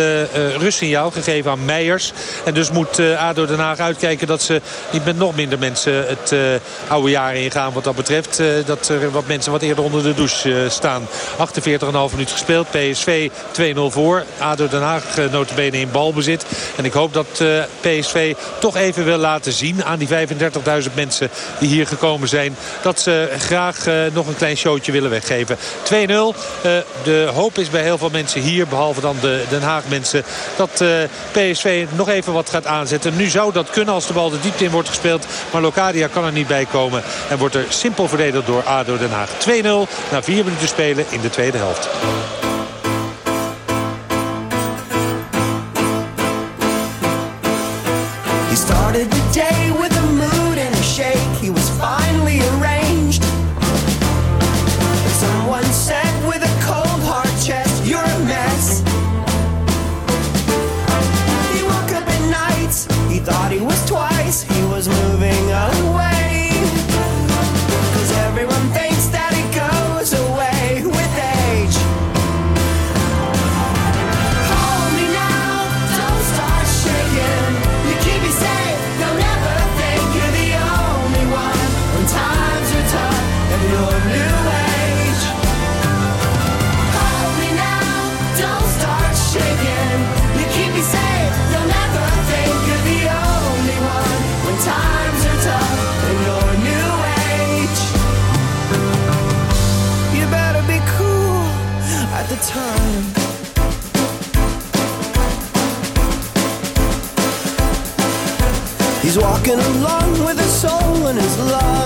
[SPEAKER 12] rustsignaal gegeven aan Meijers... En dus moet uh, ADO Den Haag uitkijken dat ze niet met nog minder mensen het uh, oude jaar ingaan. Wat dat betreft uh, dat er wat mensen wat eerder onder de douche staan. 48,5 minuut gespeeld. PSV 2-0 voor. ADO Den Haag notabene in balbezit. En ik hoop dat PSV toch even wil laten zien aan die 35.000 mensen die hier gekomen zijn. Dat ze graag nog een klein showtje willen weggeven. 2-0. de hoop is bij heel veel mensen hier, behalve dan de Den Haag mensen, dat PSV nog even even wat gaat aanzetten. Nu zou dat kunnen als de bal de diepte in wordt gespeeld. Maar Locadia kan er niet bij komen. En wordt er simpel verdedigd door ADO Den Haag. 2-0 na vier minuten spelen in de tweede helft.
[SPEAKER 19] doing is
[SPEAKER 9] love.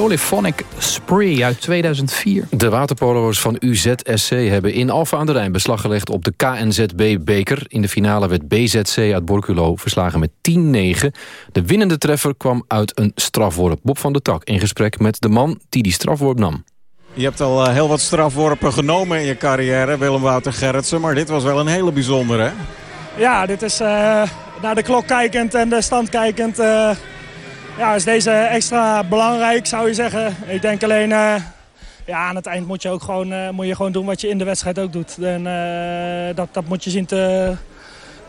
[SPEAKER 9] Polyphonic Spree uit 2004.
[SPEAKER 11] De waterpolo's van UZSC hebben in Alphen aan de Rijn beslag gelegd op de KNZB-beker. In de finale werd BZC uit Borculo verslagen met 10-9. De winnende treffer kwam uit een strafworp. Bob van der Tak in gesprek met de man die die strafworp nam.
[SPEAKER 21] Je hebt al eh, heel wat strafworpen genomen in je carrière, Willem Wouter Gerritsen. Maar dit was wel een hele bijzondere, hè?
[SPEAKER 22] Ja, dit is eh, naar de klok kijkend en de stand kijkend. eh, ja, is deze extra belangrijk, zou je zeggen. Ik denk alleen, eh, ja, aan het eind moet je ook gewoon, eh, moet je gewoon doen wat je in de wedstrijd ook doet. En eh, dat, dat moet je zien te,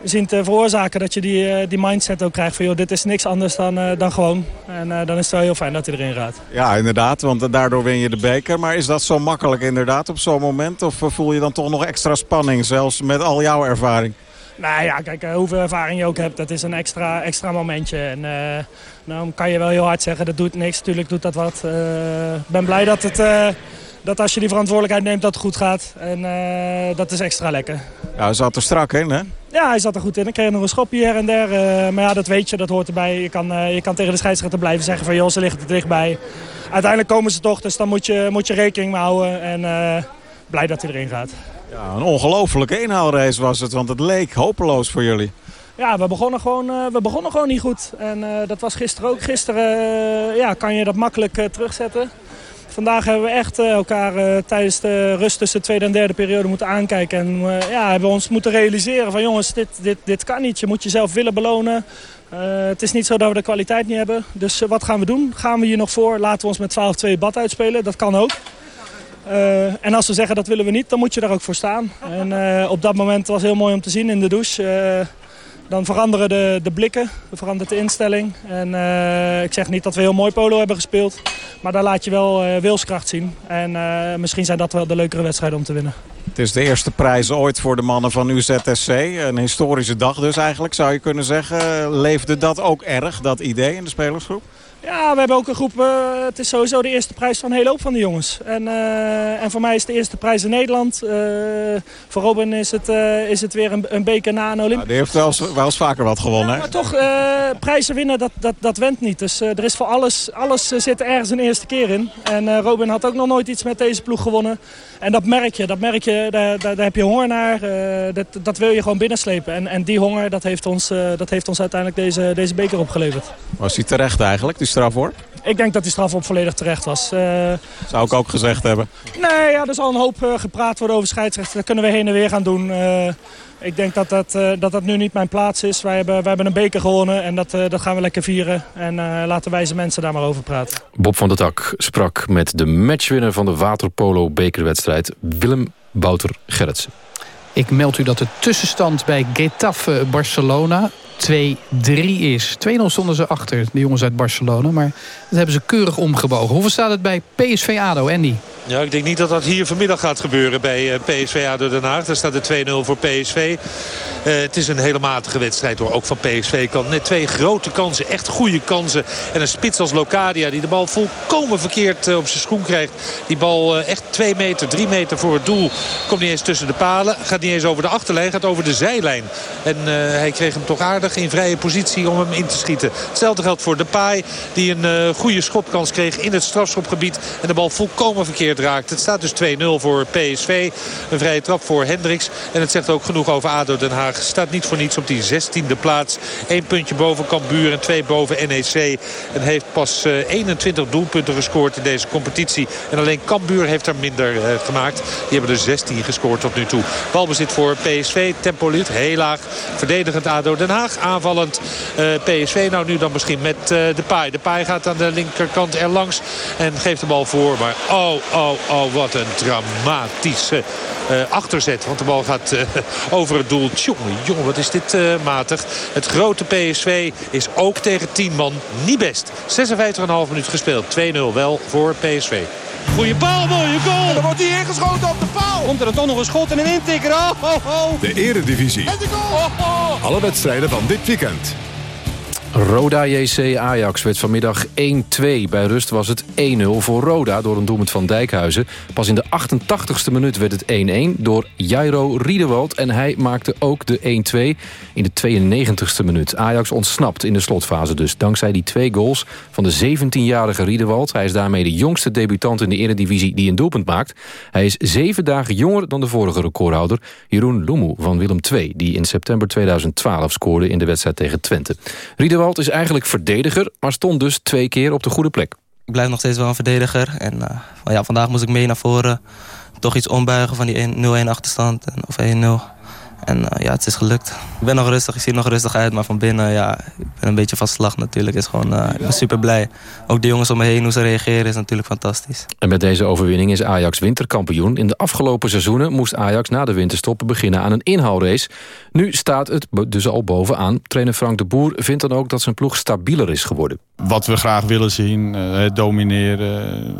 [SPEAKER 22] zien te veroorzaken. Dat je die, die mindset ook krijgt van, joh, dit is niks anders dan, dan gewoon. En dan is het wel heel fijn dat hij erin gaat.
[SPEAKER 21] Ja, inderdaad, want daardoor win je de beker. Maar is dat zo makkelijk inderdaad op zo'n moment? Of voel je dan toch nog extra spanning, zelfs met al jouw ervaring?
[SPEAKER 22] Nou ja, kijk, eh, hoeveel ervaring je ook hebt, dat is een extra, extra momentje. En eh dan kan je wel heel hard zeggen, dat doet niks. Tuurlijk doet dat wat. Eh, Ik ben blij dat, het, dat als je die verantwoordelijkheid neemt, dat het goed gaat. En dat is extra lekker.
[SPEAKER 21] Ja, hij zat er strak in, hè?
[SPEAKER 22] Ja, hij zat er goed in. Ik kreeg nog een schopje hier en eh, maar ja, dat weet je, dat hoort erbij. Je kan, je kan tegen de scheidsrechter blijven zeggen van, joh, ze liggen er dichtbij. Uiteindelijk komen ze toch, dus dan moet je, moet je rekening mee houden. En blij dat hij erin gaat.
[SPEAKER 21] Ja, een ongelofelijke inhaalrace was het, want het leek hopeloos voor jullie.
[SPEAKER 22] Ja, we begonnen gewoon, eh, we begonnen gewoon niet goed. En eh, dat was gisteren ook. Gisteren eh, ja, kan je dat makkelijk terugzetten. Vandaag hebben we echt elkaar tijdens de rust tussen de tweede en derde periode moeten aankijken. En ja, hebben we ons moeten realiseren van jongens, dit, dit, dit kan niet. Je moet jezelf willen belonen. Het is niet zo dat we de kwaliteit niet hebben. Dus wat gaan we doen? Gaan we hier nog voor? Laten we ons met 12-2 bad uitspelen. Dat kan ook. Eh, en als we zeggen dat willen we niet, dan moet je daar ook voor staan. En eh, op dat moment was heel mooi om te zien in de douche. Eh, dan veranderen de, de blikken, verandert de instelling. En ik zeg niet dat we heel mooi polo hebben gespeeld. Maar daar laat je wel wilskracht zien. En misschien zijn dat wel de leukere wedstrijden om te winnen.
[SPEAKER 21] Het is de eerste prijs ooit voor de mannen van UZSC. Een historische dag dus eigenlijk, zou je kunnen zeggen. Leefde dat ook erg, dat idee in de spelersgroep?
[SPEAKER 22] Ja, we hebben ook een groep. eh, het is sowieso de eerste prijs van een hele hoop van de jongens. En, eh, en voor mij is het de eerste prijs in Nederland. Eh, voor Robin is het, is het weer een, een beker na een Olympisch.
[SPEAKER 21] Die heeft wel eens, wel eens vaker wat gewonnen?
[SPEAKER 22] Maar toch, prijzen winnen, dat, dat, dat went niet. Dus er is voor alles, alles zit ergens een eerste keer in. En Robin had ook nog nooit iets met deze ploeg gewonnen. En dat merk je, dat merk je, daar, daar, daar heb je honger naar. Dat, dat wil je gewoon binnenslepen. En, en die honger, dat heeft ons, dat heeft ons uiteindelijk deze, deze beker opgeleverd.
[SPEAKER 21] Was hij terecht eigenlijk, strafworp?
[SPEAKER 22] Ik denk dat die straf op volledig terecht was. Eh,
[SPEAKER 21] Zou ik ook gezegd hebben.
[SPEAKER 22] Nee, ja, er zal een hoop eh, gepraat worden over scheidsrechten. Dat kunnen we heen en weer gaan doen. Eh, ik denk dat dat, eh, dat dat nu niet mijn plaats is. Wij hebben, wij hebben een beker gewonnen en dat, eh, dat gaan we lekker vieren. En eh, laten wijze mensen daar maar over praten.
[SPEAKER 11] Bob van der Tak sprak met de matchwinner van de waterpolo bekerwedstrijd Willem Wouter Gerritsen.
[SPEAKER 9] Ik meld u dat de tussenstand bij Getafe Barcelona 2-3 is. 2-0 stonden ze achter, de jongens uit Barcelona. Maar dat hebben ze keurig omgebogen. Hoeveel staat het bij PSV ADO, Andy?
[SPEAKER 12] Ja, ik denk niet dat dat hier vanmiddag gaat gebeuren bij eh, PSV ADO Den Haag. Daar staat de 2-0 voor PSV. Eh, het is een hele matige wedstrijd hoor, ook van PSV kant. Net twee grote kansen, echt goede kansen. En een spits als Locadia die de bal volkomen verkeerd eh, op zijn schoen krijgt. Die bal echt 2 meter, 3 meter voor het doel. Komt niet eens tussen de palen. Gaat niet eens over de achterlijn, gaat over de zijlijn. En hij kreeg hem toch aardig in vrije positie om hem in te schieten. Hetzelfde geldt voor Depay die een eh, goede schopkans kreeg in het strafschopgebied. En de bal volkomen verkeerd raakt. Het staat dus 2-0 voor PSV. Een vrije trap voor Hendricks. En het zegt ook genoeg over ADO Den Haag. Staat niet voor niets op die 16e plaats. Eén puntje boven Cambuur en twee boven NEC. En heeft pas eh, 21 doelpunten gescoord in deze competitie. En alleen Cambuur heeft er minder eh, gemaakt. Die hebben er 16 gescoord tot nu toe. Balbezit voor PSV. Tempoliet heel laag. Verdedigend ADO Den Haag. Aanvallend eh, PSV. Nou nu dan misschien met eh, de paai. De paai gaat aan de linkerkant erlangs. En geeft de bal voor. Maar oh, oh, oh, wat een dramatische eh, achterzet. Want de bal gaat eh, over het doel. Jongen, jongen, wat is dit eh, matig. Het grote PSV is ook tegen 10 man niet best. 56,5 minuut gespeeld. 2-0 wel voor PSV.
[SPEAKER 23] Goeie paal, mooie goal. En dan wordt hij ingeschoten op de paal. Komt er dan toch nog een schot en een intikker. Oh, oh, oh.
[SPEAKER 1] De Eredivisie. Alle wedstrijden van dit weekend.
[SPEAKER 11] Roda JC Ajax werd vanmiddag 1-2. Bij rust was het 1-0 voor Roda door een doelpunt van Dijkhuizen. Pas in de 88ste minuut werd het 1-1 door Jairo Riedewald. En hij maakte ook de 1-2 in de 92ste minuut. Ajax ontsnapt in de slotfase dus. Dankzij die twee goals van de 17-jarige Riedewald. Hij is daarmee de jongste debutant in de eredivisie die een doelpunt maakt. Hij is zeven dagen jonger dan de vorige recordhouder... Jeroen Loemoe van Willem II... die in september 2012 scoorde in de wedstrijd tegen Twente. Riedewald is eigenlijk verdediger, maar stond dus twee keer op de goede plek.
[SPEAKER 24] Ik blijf nog steeds wel een verdediger. En eh, ja, vandaag moest ik mee naar voren. Toch iets ombuigen van die 0-1 achterstand. En, of 1-0. En eh, ja, het is gelukt. Ik ben nog rustig, ik zie er nog rustig uit. Maar van binnen, ja, ik ben een beetje van slag natuurlijk. Is gewoon, eh, ik ben super blij. Ook de jongens om me heen, hoe ze reageren, is natuurlijk fantastisch.
[SPEAKER 11] En met deze overwinning is Ajax winterkampioen. In de afgelopen seizoenen moest Ajax na de winterstop beginnen aan een inhaalrace. Nu staat het dus al bovenaan. Trainer Frank de Boer vindt dan ook dat zijn ploeg stabieler is geworden.
[SPEAKER 25] Wat we graag willen zien, eh, domineren,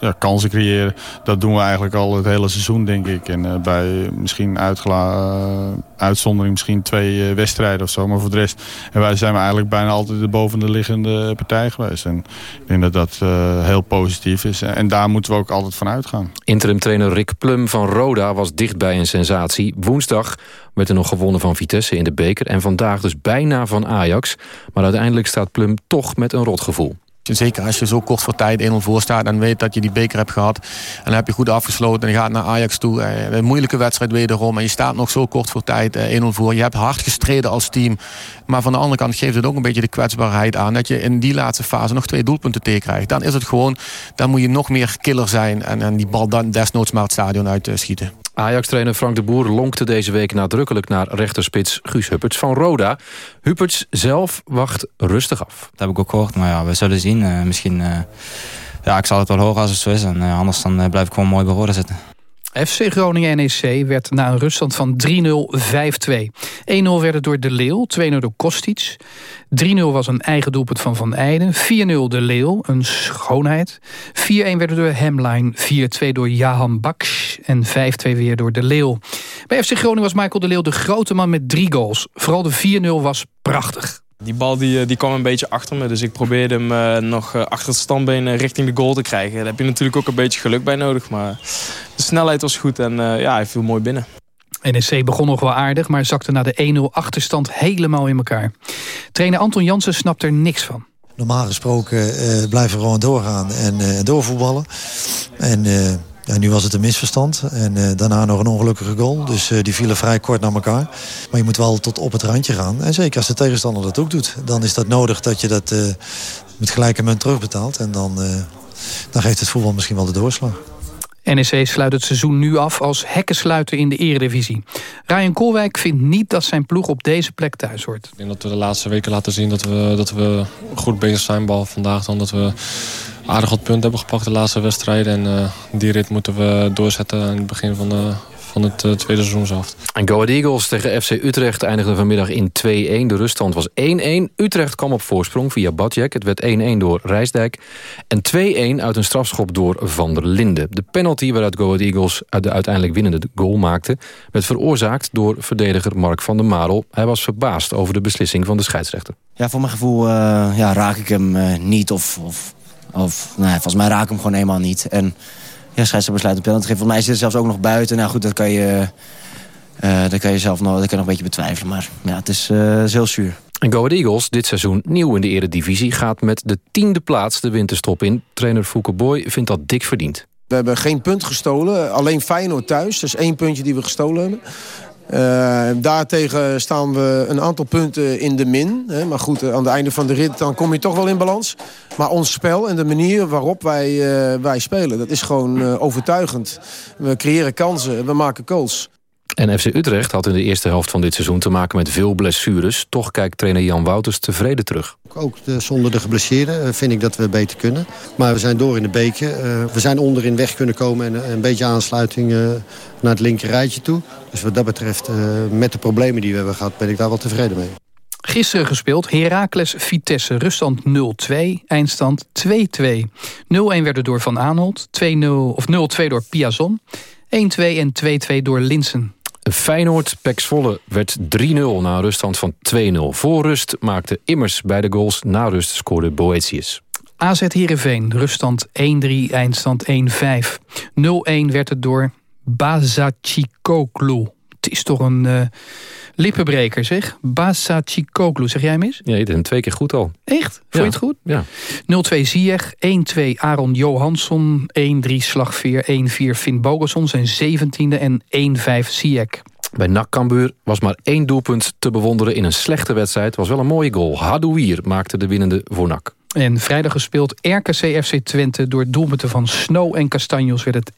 [SPEAKER 25] ja, kansen creëren... dat doen we eigenlijk al het hele seizoen, denk ik. En eh, bij misschien uitgela eh, uitzondering misschien twee eh, wedstrijden of zo. Maar voor de rest en wij zijn we eigenlijk bijna altijd de bovende liggende partij geweest. En ik denk dat dat eh, heel positief is. En daar moeten we ook altijd van uitgaan.
[SPEAKER 11] Interim-trainer Rick Plum van Roda was dichtbij een sensatie. Woensdag werd er nog gewonnen van Vitesse in de beker... en vandaag dus bijna van Ajax. Maar uiteindelijk staat Plum toch met een rotgevoel.
[SPEAKER 26] Zeker als je zo kort voor tijd 1-0 voor staat en weet dat je die beker hebt gehad. En dan heb je goed afgesloten en je gaat naar Ajax toe. Eh, Een moeilijke wedstrijd wederom. En je staat nog zo kort voor tijd eh, 1-0 voor. Je hebt hard gestreden als team. Maar van de andere kant geeft het ook een beetje de kwetsbaarheid aan. Dat je in die laatste fase nog twee doelpunten tegen krijgt. Dan is het gewoon, dan moet je nog meer killer zijn. En, en die bal dan desnoods maar het stadion uit eh, schieten.
[SPEAKER 11] Ajax-trainer Frank de Boer lonkte deze week nadrukkelijk naar rechterspits Guus Hupperts van Roda. Hupperts zelf wacht rustig af.
[SPEAKER 27] Dat heb ik ook gehoord, maar ja, we zullen zien. Eh, misschien, eh, ja, ik zal het wel horen als het zo is. En eh, anders dan blijf ik gewoon mooi bij Roda zitten.
[SPEAKER 9] FC Groningen NEC werd na een ruststand van 3-0 5-2. 1-0 werd het door De Leeuw, 2-0 door Kostic. 3-0 was een eigen doelpunt van Van Eijden. 4-0 De Leeuw, een schoonheid. 4-1 werd het door Hemline. 4-2 door Jahan Baksh. En 5-2 weer door De Leeuw. Bij FC Groningen was Michael De Leeuw de grote man met drie goals. Vooral de 4-0 was prachtig.
[SPEAKER 28] Die bal die, eh, die kwam een beetje achter me. Dus ik probeerde hem eh, nog eh, achter het standbeen richting de goal te krijgen. Daar heb je natuurlijk ook een beetje geluk bij nodig. Maar de snelheid was goed en eh, ja, hij viel mooi binnen.
[SPEAKER 9] NEC begon nog wel aardig, maar zakte na de 1-0 achterstand helemaal in elkaar. Trainer Anton Jansen snapt er niks van.
[SPEAKER 17] Normaal gesproken eh, blijven we gewoon doorgaan en eh, doorvoetballen. En eh, ja, nu was het een misverstand. En eh, daarna nog een ongelukkige goal. Dus eh, die vielen vrij kort naar elkaar. Maar je moet wel tot op het randje gaan. En zeker als de tegenstander dat ook doet. Dan is dat nodig dat je dat eh, met gelijke munt terugbetaalt. En dan, eh, dan geeft het voetbal misschien wel de doorslag.
[SPEAKER 9] NEC sluit het seizoen nu af als hekkensluiter in de eredivisie. Ryan Koolwijk vindt niet dat zijn ploeg op deze plek thuis hoort.
[SPEAKER 29] Ik denk dat we de laatste weken laten zien dat we, dat we goed bezig zijn. Behalve vandaag dan dat we aardig wat punten hebben gepakt de laatste wedstrijden. En eh, die rit moeten we doorzetten aan het begin van, de, van het eh, tweede seizoen zelf.
[SPEAKER 11] En Go Ahead Eagles tegen FC Utrecht eindigde vanmiddag in 2-1. De ruststand was 1-1. Utrecht kwam op voorsprong via Badjek. Het werd 1-1 door Rijsdijk. En 2-1 uit een strafschop door Van der Linden. De penalty waaruit Go Ahead Eagles de uiteindelijk winnende goal maakte... werd veroorzaakt door verdediger Mark van der Marel. Hij was verbaasd over de beslissing van de scheidsrechter.
[SPEAKER 30] Ja, voor mijn gevoel eh, ja, raak ik hem eh, niet. Of, of, of nee, volgens mij raak ik hem gewoon helemaal niet. En ja, scheidsrechter besluit een penalty te geven. Volgens mij zit er zelfs ook nog buiten. Nou goed, dat kan je, eh dat kan je zelf nog, dat kan je nog een beetje betwijfelen. Maar ja, het is, eh, het is heel zuur.
[SPEAKER 11] En Go Ahead Eagles, dit seizoen nieuw in de eredivisie... gaat met de tiende plaats de winterstop in. Trainer Fouke Boy vindt dat dik verdiend.
[SPEAKER 13] We hebben geen punt gestolen. Alleen Feyenoord thuis. Dus één puntje die we gestolen hebben. Eh, daartegen staan we een aantal punten in de min. Hè. Maar goed, eh, aan het einde van de rit dan kom je toch wel in balans. Maar ons spel en de manier waarop wij, eh, wij spelen... dat is gewoon overtuigend. We creëren kansen, we maken goals.
[SPEAKER 11] En FC Utrecht had in de eerste helft van dit seizoen te maken met veel blessures. Toch kijkt trainer Jan Wouters tevreden terug.
[SPEAKER 18] Ook de, zonder de geblesseerden eh, vind ik dat we beter kunnen. Maar we zijn door in de beker. Eh, we zijn onderin weg kunnen komen en eh, een beetje aansluiting eh, naar het linker rijtje toe. Dus wat dat betreft, eh, met de problemen die we hebben gehad, ben ik daar wel tevreden mee.
[SPEAKER 9] Gisteren gespeeld Heracles Vitesse. Ruststand 0-2, eindstand 2-2. 0-1 werd er door Van Aanholt, 2-0 of 0-2 door Piazon. 1-2 en 2-2 door Linsen.
[SPEAKER 11] Feyenoord, Pek Zwolle werd 3-0 na een ruststand van 2-0. Voor rust maakte Immers bij de goals. Na rust scoorde Boetius.
[SPEAKER 31] AZ Heerenveen, ruststand 1-3, eindstand 1-5. 0-1 werd het door Bazacikoglu. Het is toch een eh, lippenbreker, zeg. Bazacikoglu, zeg jij hem eens?
[SPEAKER 11] Ja, je deed hem twee keer goed al.
[SPEAKER 31] Echt? Vond je het goed?
[SPEAKER 11] Ja.
[SPEAKER 31] 0-2 Ziyech, 1-2 Aaron Johansson, 1-3 Slagveer, 1-4 Finn Bogason, zijn 17e en 1-5 Ziyech.
[SPEAKER 11] Bij NAC Cambuur was maar één doelpunt te bewonderen in een slechte wedstrijd. was wel een mooie goal. Hadouier maakte de winnende voor NAC.
[SPEAKER 31] En vrijdag gespeeld RKC FC Twente door doelpunten van Snow en Castanjos werd het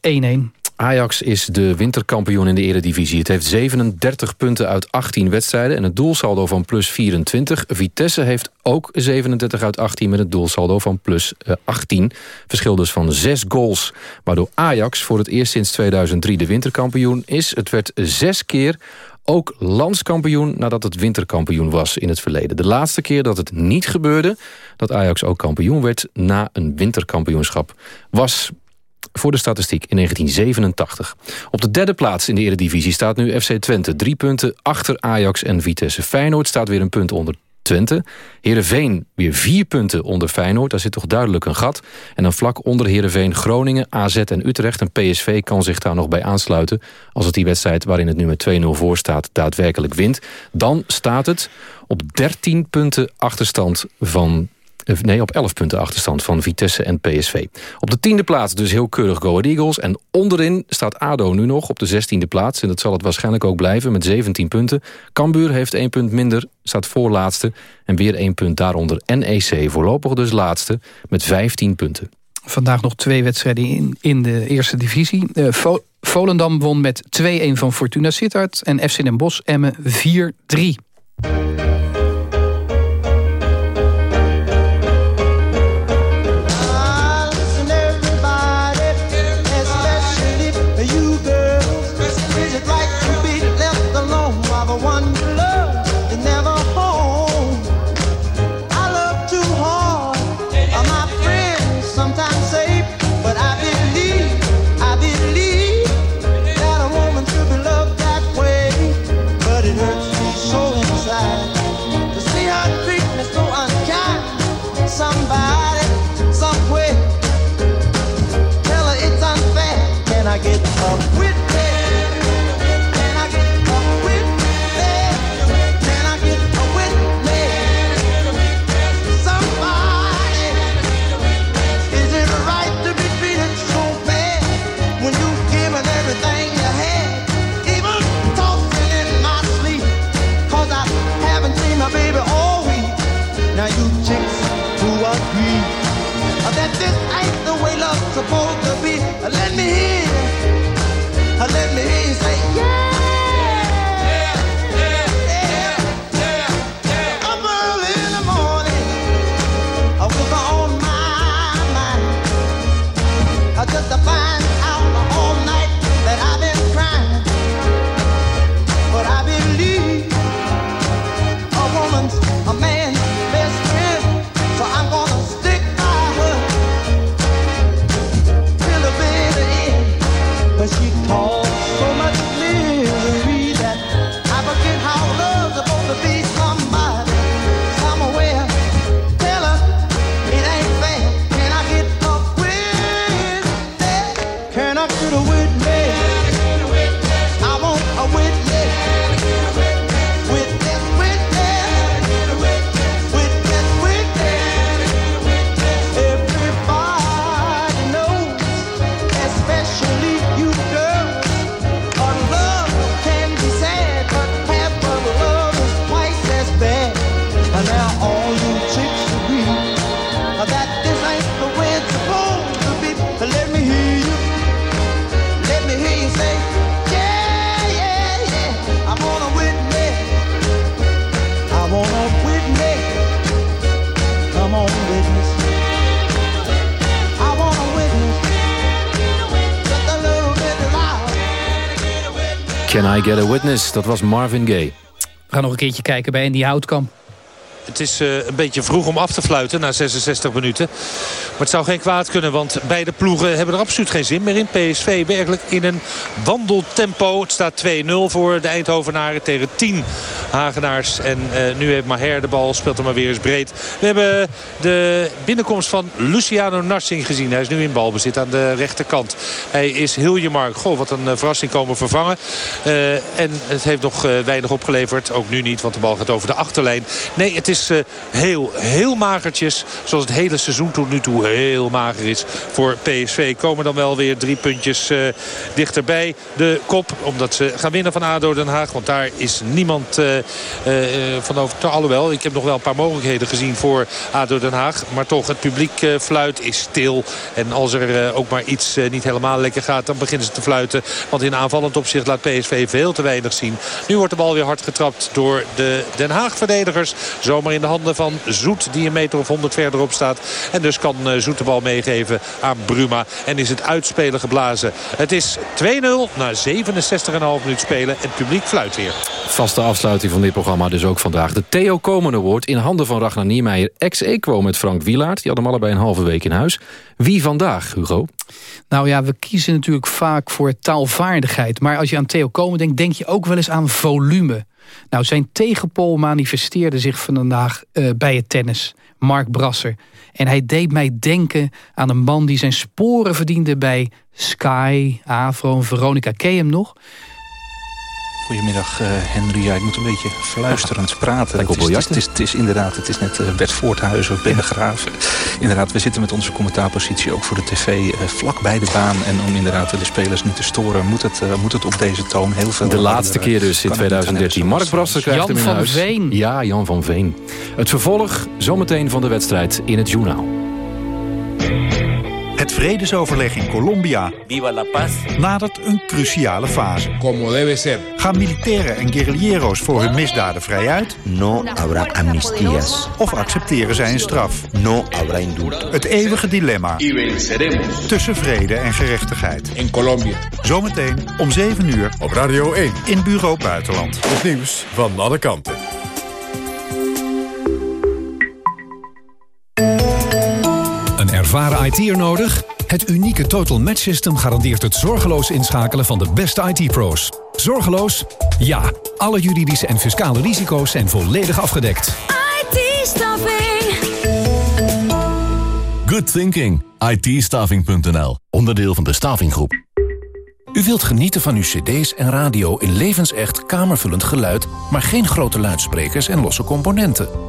[SPEAKER 31] 1-1.
[SPEAKER 11] Ajax is de winterkampioen in de eredivisie. Het heeft 37 punten uit 18 wedstrijden... en het doelsaldo van plus 24. Vitesse heeft ook 37 uit 18 met het doelsaldo van plus eh, 18. Verschil dus van 6 goals. Waardoor Ajax voor het eerst sinds 2003 de winterkampioen is. Het werd zes keer ook landskampioen nadat het winterkampioen was in het verleden. De laatste keer dat het niet gebeurde... dat Ajax ook kampioen werd na een winterkampioenschap... was voor de statistiek in 1987. Op de derde plaats in de eredivisie staat nu FC Twente. Drie punten achter Ajax en Vitesse. Feyenoord staat weer een punt onder Twente. Heerenveen weer vier punten onder Feyenoord. Daar zit toch duidelijk een gat. En dan vlak onder Heerenveen Groningen, AZ en Utrecht. En PSV kan zich daar nog bij aansluiten... als het die wedstrijd waarin het nu met 2-0 voor staat daadwerkelijk wint. Dan staat het op 13 punten achterstand van Nee, op 11 punten achterstand van Vitesse en PSV. Op de tiende plaats dus heel keurig Go Ahead Eagles. En onderin staat ADO nu nog op de zestiende plaats. En dat zal het waarschijnlijk ook blijven met 17 punten. Cambuur heeft één punt minder, staat voorlaatste. En weer één punt daaronder NEC. Voorlopig dus laatste met 15 punten.
[SPEAKER 31] Vandaag nog twee wedstrijden in, in de eerste divisie. Eh, Vo- Volendam won met 2-1 van Fortuna Sittard. En FC Den Bosch Emmen 4-3.
[SPEAKER 32] I Get a Witness?
[SPEAKER 11] Dat was Marvin Gaye.
[SPEAKER 31] We gaan nog een keertje kijken bij Andy Houtkamp.
[SPEAKER 12] het is eh, een beetje vroeg om af te fluiten na 66 minuten. Maar het zou geen kwaad kunnen, want beide ploegen hebben er absoluut geen zin meer in. PSV werkelijk in een wandeltempo. Het staat 2-0 voor de Eindhovenaren tegen 10 Hagenaars. En eh, nu heeft Maher de bal, speelt hem maar weer eens breed. We hebben de binnenkomst van Luciano Narsing gezien. Hij is nu in balbezit aan de rechterkant. Hij is Hiljemark. Goh, wat een eh, verrassing komen vervangen. Eh, en het heeft nog weinig opgeleverd. Ook nu niet, want de bal gaat over de achterlijn. Nee, het is heel, heel magertjes. Zoals het hele seizoen tot nu toe heel mager is voor PSV. Komen dan wel weer drie puntjes eh, dichterbij de kop. Omdat ze gaan winnen van ADO Den Haag. Want daar is niemand eh, eh, van over. Alhoewel, ik heb nog wel een paar mogelijkheden gezien voor ADO Den Haag. Maar toch, het publiek fluit is stil. En als er ook maar iets niet helemaal lekker gaat, dan beginnen ze te fluiten. Want in aanvallend opzicht laat PSV veel te weinig zien. Nu wordt de bal weer hard getrapt door de Den Haag-verdedigers. Zomaar in de handen van Zoet, die een meter of 100 verderop staat. En dus kan eh, Zoet de bal meegeven aan Bruma. En is het uitspelen geblazen. Het is 2-0 na 67,5 minuut spelen. En het publiek fluit weer.
[SPEAKER 11] Vaste afsluiting van dit programma dus ook vandaag. De Theo Komen Award in handen van Ragnar Niemeyer. Ex-equo met Frank Wielaert. Die hadden hem allebei een halve week in huis. Wie vandaag, Hugo?
[SPEAKER 9] Nou ja, we kiezen natuurlijk vaak voor taalvaardigheid. Maar als je aan Theo Komen denkt, denk je ook wel eens aan volume. Nou, zijn tegenpol manifesteerde zich vandaag eh, bij het tennis. Mark Brasser. En hij deed mij denken aan een man die zijn sporen verdiende bij Sky, Afro en Veronica. Ken nog?
[SPEAKER 33] Goedemiddag, eh, Henry. Ja, ik moet een beetje fluisterend praten. Het is, het, is,
[SPEAKER 11] biljarten.
[SPEAKER 33] het, is, het is inderdaad, het is net eh, Bert Voorthuizen of Ben de Graaf. Inderdaad, we zitten met onze commentaarpositie ook voor de tv eh, vlak bij de baan. En om inderdaad de spelers niet te storen, moet het, moet het op deze toon heel veel...
[SPEAKER 11] De laatste keer dus in
[SPEAKER 33] kan het niet gaan
[SPEAKER 11] 2013.
[SPEAKER 33] hebben
[SPEAKER 11] Mark Brasser krijgt
[SPEAKER 9] Jan
[SPEAKER 11] hem in
[SPEAKER 9] van
[SPEAKER 11] huis.
[SPEAKER 9] Veen.
[SPEAKER 11] Ja, Jan van Veen. Het vervolg zometeen van de wedstrijd in het journaal.
[SPEAKER 34] Vredesoverleg in Colombia
[SPEAKER 35] Viva la paz.
[SPEAKER 34] nadert een cruciale fase. Como debe ser. Gaan militairen en guerrillero's voor hun misdaden vrij uit?
[SPEAKER 35] No habrá amnistías.
[SPEAKER 34] Of accepteren zij een straf?
[SPEAKER 35] No habrá indulto.
[SPEAKER 34] Het eeuwige dilemma tussen vrede en gerechtigheid.
[SPEAKER 35] En Colombia.
[SPEAKER 34] Zometeen om 7 uur
[SPEAKER 1] Op Radio 1.
[SPEAKER 34] in Bureau Buitenland.
[SPEAKER 1] Het nieuws van alle kanten.
[SPEAKER 36] Ervaren IT'er nodig? Het unieke Total Match System garandeert het zorgeloos inschakelen van de beste IT-pro's. Zorgeloos? Ja. Alle juridische en fiscale risico's zijn volledig afgedekt.
[SPEAKER 37] IT-staffing.
[SPEAKER 38] Good thinking. itstaving.nl. Onderdeel van de Stavinggroep.
[SPEAKER 36] U wilt genieten van uw cd's en radio in levensecht kamervullend geluid... maar geen grote luidsprekers en losse componenten.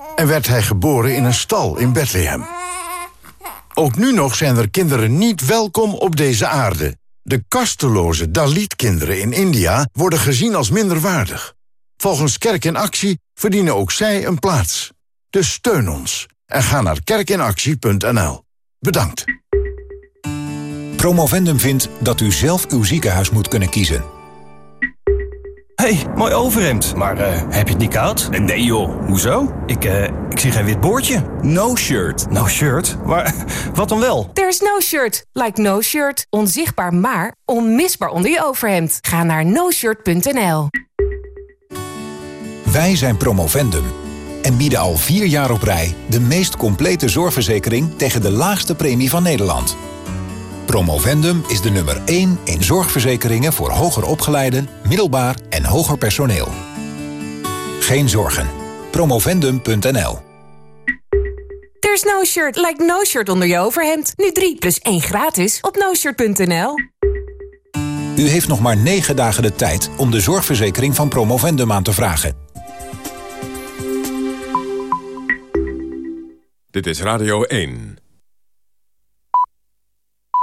[SPEAKER 39] En werd hij geboren in een stal in Bethlehem. Ook nu nog zijn er kinderen niet welkom op deze aarde. De kasteloze Dalit-kinderen in India worden gezien als minderwaardig. Volgens Kerk in Actie verdienen ook zij een plaats. Dus steun ons en ga naar kerkinactie.nl. Bedankt.
[SPEAKER 40] Promovendum vindt dat u zelf uw ziekenhuis moet kunnen kiezen.
[SPEAKER 41] Hey, mooi overhemd. Maar eh, heb je het niet koud? Nee joh, hoezo? Ik, eh, ik zie geen wit boordje. No shirt. No shirt? Maar wat dan wel?
[SPEAKER 42] There's no shirt. Like no shirt. Onzichtbaar maar onmisbaar onder je overhemd. Ga naar noshirt.nl.
[SPEAKER 40] Wij zijn Promovendum en bieden al vier jaar op rij... de meest complete zorgverzekering tegen de laagste premie van Nederland. Promovendum is de nummer 1 in zorgverzekeringen voor hoger opgeleiden, middelbaar en hoger personeel. Geen zorgen. Promovendum.nl
[SPEAKER 42] There's no shirt. Like no shirt onder je overhemd. Nu 3 plus 1 gratis op noshirt.nl.
[SPEAKER 40] U heeft nog maar 9 dagen de tijd om de zorgverzekering van Promovendum aan te vragen.
[SPEAKER 1] Dit is Radio 1.